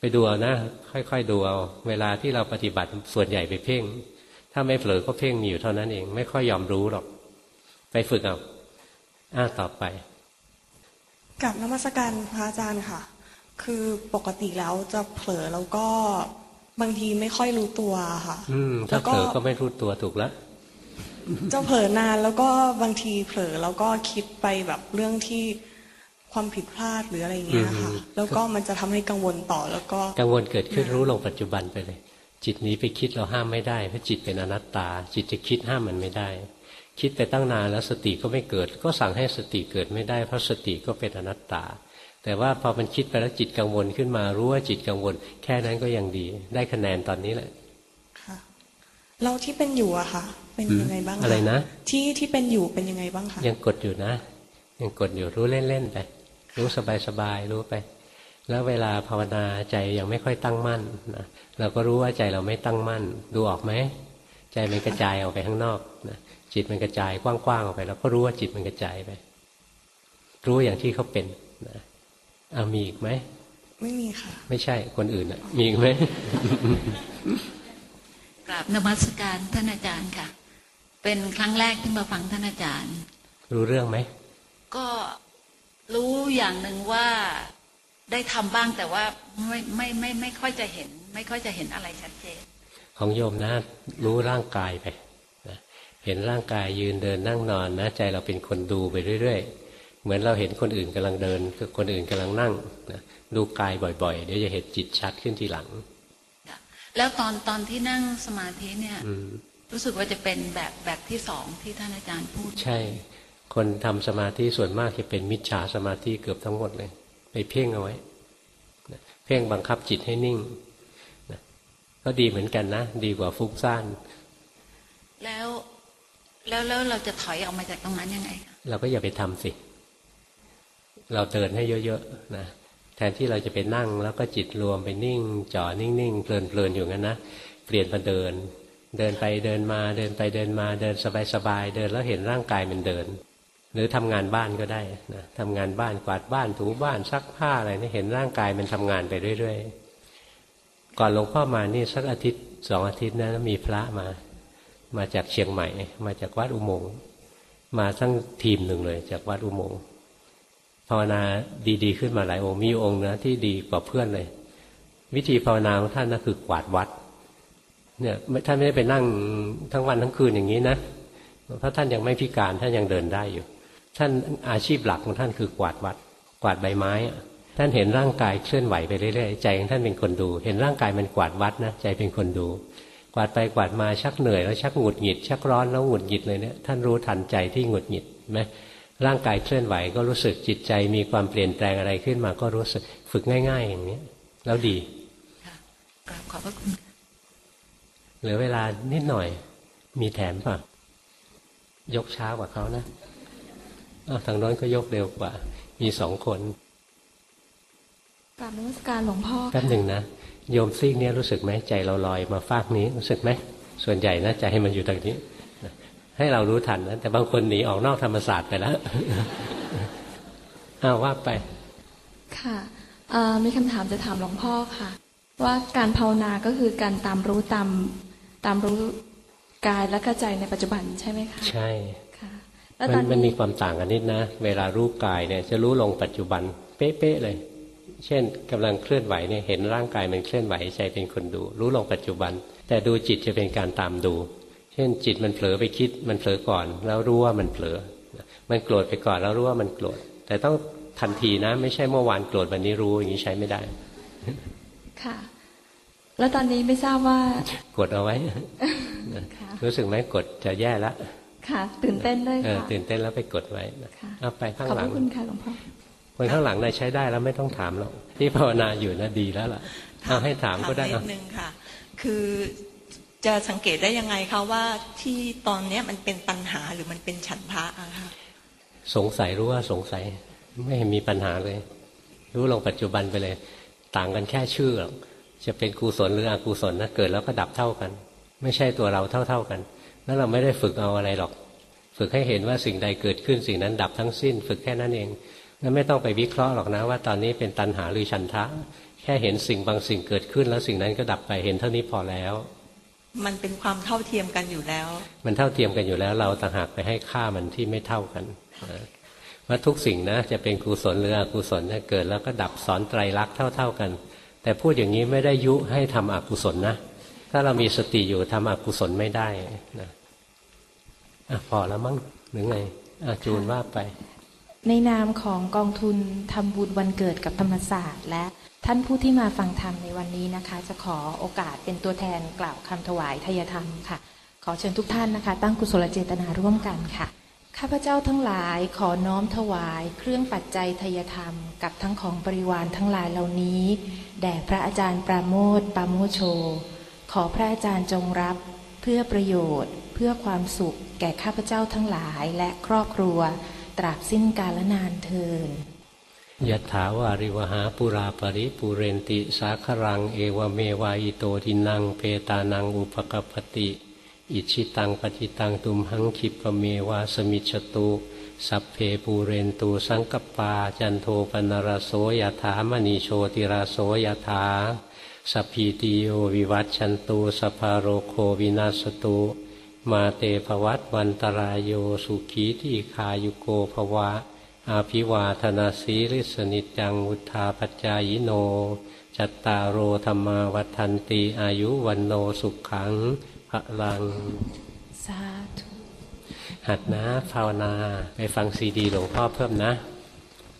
ไปดูเอานะ ค่อยๆดูเอาเวลาที่เราปฏิบัติส่วนใหญ่ไปเพ่ง ถ้าไม่เผลอก็เพ่งมีอยู่เท่านั้นเอง ไม่ค่อยยอมรู้หรอก ไปฝึกเอาอ้าต่อไปกับนมัสการพระอาจารย์ค่ะ คือปกติแล้วจะเผลอแล้วก็บางทีไม่ค่อยรู้ตัวค่ะ อืมถ้าเผลอก็ไม่รู้ตัวถูกแล้วจะเผลอนานแล้วก็บางทีเผลอแล้วก็คิดไปแบบเรื่องที่ ความผิดพลาดหรืออะไรอย่างเงี้ยค่ะ แล้วก็มันจะทำให้กังวลต่อแล้วก็กังวลเกิดขึ้นรู้ลงปัจจุบันไปเลย จิตนี้ไปคิดเราห้ามไม่ได้เพราะจิตเป็นอนัตตา จิตจะคิดห้ามมันไม่ได้ คิดไปตั้งนานแล้วสติก็ไม่เกิด ก็สั่งให้สติเกิดไม่ได้เพราะสติก็เป็นอนัตตา แต่ว่าพอมันคิดไปแล้วจิตกังวลขึ้นมารู้ว่าจิตกังวล แค่นั้นก็ยังดี ได้คะแนนตอนนี้แหละเราที่เป็นอยู่อะค่ะเป็นยังไงบ้างคอะไรนะที่ที่เป็นอยู่เป็นยังไงบ้างคะยังกดอยู่นะยังกดอยู่รู้เล่นๆไป รู้สบายๆรู้ไป แล้วเวลาภาวนาใจยังไม่ค่อยตั้งมั่นนะเราก็รู้ว่าใจเราไม่ตั้งมั่น ดูออกไหมใจมันกระจายออกไปข้างนอกนะจิตมันกระจายกว้างๆออกไปเราก็รู้ว่าจิตมันกระจายไป รู้อย่างที่เขาเป็นนะเอามีอีกไหมไม่มีค่ะ ไม่ใช่คนอื่นอะมีอีกไหมกราบนมัสการท่านอาจารย์ค่ะ เป็นครั้งแรกที่มาฟังท่านอาจารย์ รู้เรื่องไหม ก็ รู้อย่างหนึ่งว่าได้ทำบ้างแต่ว่าไม่ไม่ไม่ไม่ค่อยจะเห็น ไม่ค่อยจะเห็นอะไรชัดเจน ของโยมนะรู้ร่างกายไปนะเห็นร่างกายยืนเดินนั่งนอนนะใจเราเป็นคนดูไปเรื่อย ๆ เหมือนเราเห็นคนอื่นกำลังเดินคือคนอื่นกำลังนั่งนะดูกายบ่อยๆ เดี๋ยวจะเห็นจิตชัดขึ้นทีหลัง แล้วตอนตอนที่นั่งสมาธิเนี่ยรู้สึกว่าจะเป็นแบบแบบที่สองที่ท่านอาจารย์พูดใช่ คนทำสมาธิส่วนมากจะเป็นมิจฉาสมาธิเกือบทั้งหมดเลย ไปเพ่งเอาไว้เพ่งบังคับจิตให้นิ่งก็ดีเหมือนกันนะ ดีกว่าฟุ้งซ่านแล้วแล้วแล้วเราจะถอยออกมาจากตรงนั้นยังไง เราก็อย่าไปทำสิ เราเดินให้เยอะๆนะแทนที่เราจะไปนั่ง แล้วก็จิตรวมไปนิ่งจ่อนิ่งๆเพลินๆอยู่งั้นนะเปลี่ยนมาเดิน เดินไปเดินมาเดินไปเดินมาเดินสบายๆเดินแล้วเห็นร่างกายมันเดิน หรือทำงานบ้านก็ได้นะทำงานบ้านกวาดบ้านถูบ้านซักผ้าอะไรนี่เห็นร่างกายมันทำงานไปเรื่อยๆ ก่อนหลวงพ่อมานี่สักอาทิตย์สองอาทิตย์นะมีพระมา มาจากเชียงใหม่ มาจากวัดอุโมงค์มาทั้งทีมหนึ่งเลย จากวัดอุโมงค์ภาวนาดีๆ ขึ้นมาหลายองค์มีองค์นะที่ดีกว่าเพื่อนเลย วิธีภาวนาของท่านนะคือกวาดวัด เนี่ยท่านไม่ได้ไปนั่งทั้งวันทั้งคืนอย่างนี้นะเพราะท่านยังไม่พิการท่านยังเดินได้อยู่ ท่านอาชีพหลักของท่านคือกวาดวัด กวาดใบไม้ท่านเห็นร่างกายเคลื่อนไหวไปเรื่อยๆใจของท่านเป็นคนดู เห็นร่างกายมันกวาดวัดนะใจเป็นคนดู กวาดไปกวาดมาชักเหนื่อยแล้วชักหงุดหงิด ชักร้อนแล้วหงุดหงิดเลยเนี่ยท่านรู้ทันใจที่หงุดหงิดไหมร่างกายเคลื่อนไหวก็รู้สึกจิตใจมีความเปลี่ยนแปลงอะไรขึ้นมาก็รู้สึกฝึกง่าย ๆ อย่างนี้แล้วดีขอบพระคุณเหลือเวลานิดหน่อย มีแถมป่ะ ยกช้ากว่าเขานะ ทางน้นก็ยกเร็วกว่า มีสองคนกราบนมัสการหลวงพ่อแป๊บหนึ่งนะโยมซีกนี้รู้สึกไหมใจเราลอยมาฟากนี้รู้สึกไหมส่วนใหญ่นะใจให้มันอยู่ตรงนี้ ให้เรารู้ทันนะแต่บางคนหนีออกนอกธรรมศาสตร์ไปแล้วอ้าวว่าไป ค่ะมีคำถามจะถามหลวงพ่อค่ะ ว่าการภาวนาก็คือการตามรู้ตามตามรู้กายและกระใจในปัจจุบันใช่ไหมคะใช่ค่ะ แล้วมันมันมีความต่างกันนิดนะ เวลารู้กายเนี่ยจะรู้ลงปัจจุบัน เป๊ะๆเลย เช่นกำลังเคลื่อนไหวเนี่ยเห็นร่างกายมันเคลื่อนไหวใจเป็นคนดู รู้ลงปัจจุบัน แต่ดูจิตจะเป็นการตามดู เช่นจิตมันเผลอไปคิดมันเผลอก่อน แล้วรู้ว่ามันเผลอ มันโกรธไปก่อนแล้วรู้ว่ามันโกรธ แต่ต้องทันทีนะ ไม่ใช่เมื่อวานโกรธวันนี้รู้อย่างนี้ใช้ไม่ได้ ค่ะ แล้วตอนนี้ไม่ทราบว่ากดเอาไว้รู้สึกไหมกดจะแย่แล้ว ค่ะ ตื่นเต้นด้วยค่ะตื่นเต้นแล้วไปกดไว้เอาไปข้างหลังขอบคุณค่ะหลวงพ่อคนข้างหลังนายใช้ได้แล้วไม่ต้องถามหรอกที่ภาวนาอยู่นะดีแล้วล่ะเอาให้ถามก็ได้นิดนึงค่ะ คือจะสังเกตได้ยังไงคะว่าที่ตอนเนี้ยมันเป็นปัญหาหรือมันเป็นฉันทะอะคะสงสัยรู้ว่าสงสัยไม่มีปัญหาเลย รู้ลงปัจจุบันไปเลย ต่างกันแค่ชื่อจะเป็นกุศลหรืออกุศลนะเกิดแล้วก็ดับเท่ากัน ไม่ใช่ตัวเราเท่า ๆกัน นั้นเราไม่ได้ฝึกเอาอะไรหรอก ฝึกให้เห็นว่าสิ่งใดเกิดขึ้นสิ่งนั้นดับทั้งสิ้น ฝึกแค่นั้นเองนั้นไม่ต้องไปวิเคราะห์หรอกนะว่าตอนนี้เป็นตัณหาหรือฉันทะ แค่เห็นสิ่งบางสิ่งเกิดขึ้น แล้วสิ่งนั้นก็ดับไปเห็นเท่านี้พอแล้ว มันเป็นความเท่าเทียมกันอยู่แล้ว มันเท่าเทียมกันอยู่แล้ว เราต่างหากไปให้ค่ามันที่ไม่เท่ากันว่าทุกสิ่งนะจะเป็นกุศลหรืออกุศลเนี่ยเกิดแล้วก็ดับสอนไตรลักษณ์เท่า ๆกัน แต่พูดอย่างนี้ไม่ได้ยุให้ทำอกุศลนะ ถ้าเรามีสติอยู่ทำอกุศลไม่ได้นะอะพอแล้วมั้งหรือไงอาจูนว่าไป ในนามของกองทุนทำบุญวันเกิดกับธรรมศาสตร์ และท่านผู้ที่มาฟังธรรมในวันนี้นะคะ จะขอโอกาสเป็นตัวแทนกล่าวคำถวายทยธรรมค่ะ ขอเชิญทุกท่านนะคะ ตั้งกุศลเจตนาร่วมกันค่ะข้าพเจ้าทั้งหลายขอน้อมถวาย เครื่องปัจจัยทยธรรม กับทั้งของบริวารทั้งหลายเหล่านี้ แด่พระอาจารย์ปราโมทปราโมโช อพระอาจารย์จงรับ เพื่อประโยชน์ เพื่อความสุข แก่ข้าพเจ้าทั้งหลายและครอบครัว ตราบสิ้นกาลนานเทินยะถาวาริวหาปุราปริปุเรนติ สาครัง เอวเมวายโตทินังเพตานังอุปกปติ อิจฉิตังปัตถิตังตุมหัง ขิปปะเมวะ สะมิชฌะตุสัพเพปูเรนตุ สังกัปปา จันโทปัณณะระโส ยะถา มะณิ โชติระโส ยะถา สัพพีติโยวิวัชชันตุ สัพพะโรโควินัสสะตุมาเต ภะวัตวันตะราโยสุขีทีฆายุโก ภะวะ อะภิวาทะนะสีลิสสะ นิจจัง วุฑฒาปะจายิโน จัตตาโรธรรมาวัฒนตีอายุวันโนสุขขังพลัง สาธุหัดนะภาวนา ไปฟังซีดีหลวงพ่อเพิ่มนะ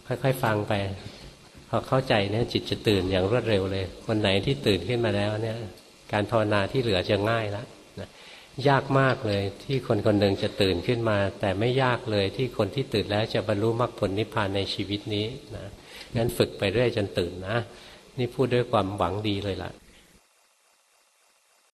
ค่อยๆ ฟังไป พอเข้าใจเนี่ยจิตจะตื่นอย่างรวดเร็วเลยคนไหนที่ตื่นขึ้นมาแล้วเนี่ย การภาวนาที่เหลือจะง่ายแล้วยากมากเลยที่คนคนหนึ่งจะตื่นขึ้นมา แต่ไม่ยากเลยที่คนที่ตื่นแล้วจะบรรลุมรรคผลนิพพานในชีวิตนี้นะงั้นฝึกไปเรื่อยจนตื่นนะ นี่พูดด้วยความหวังดีเลยล่ะ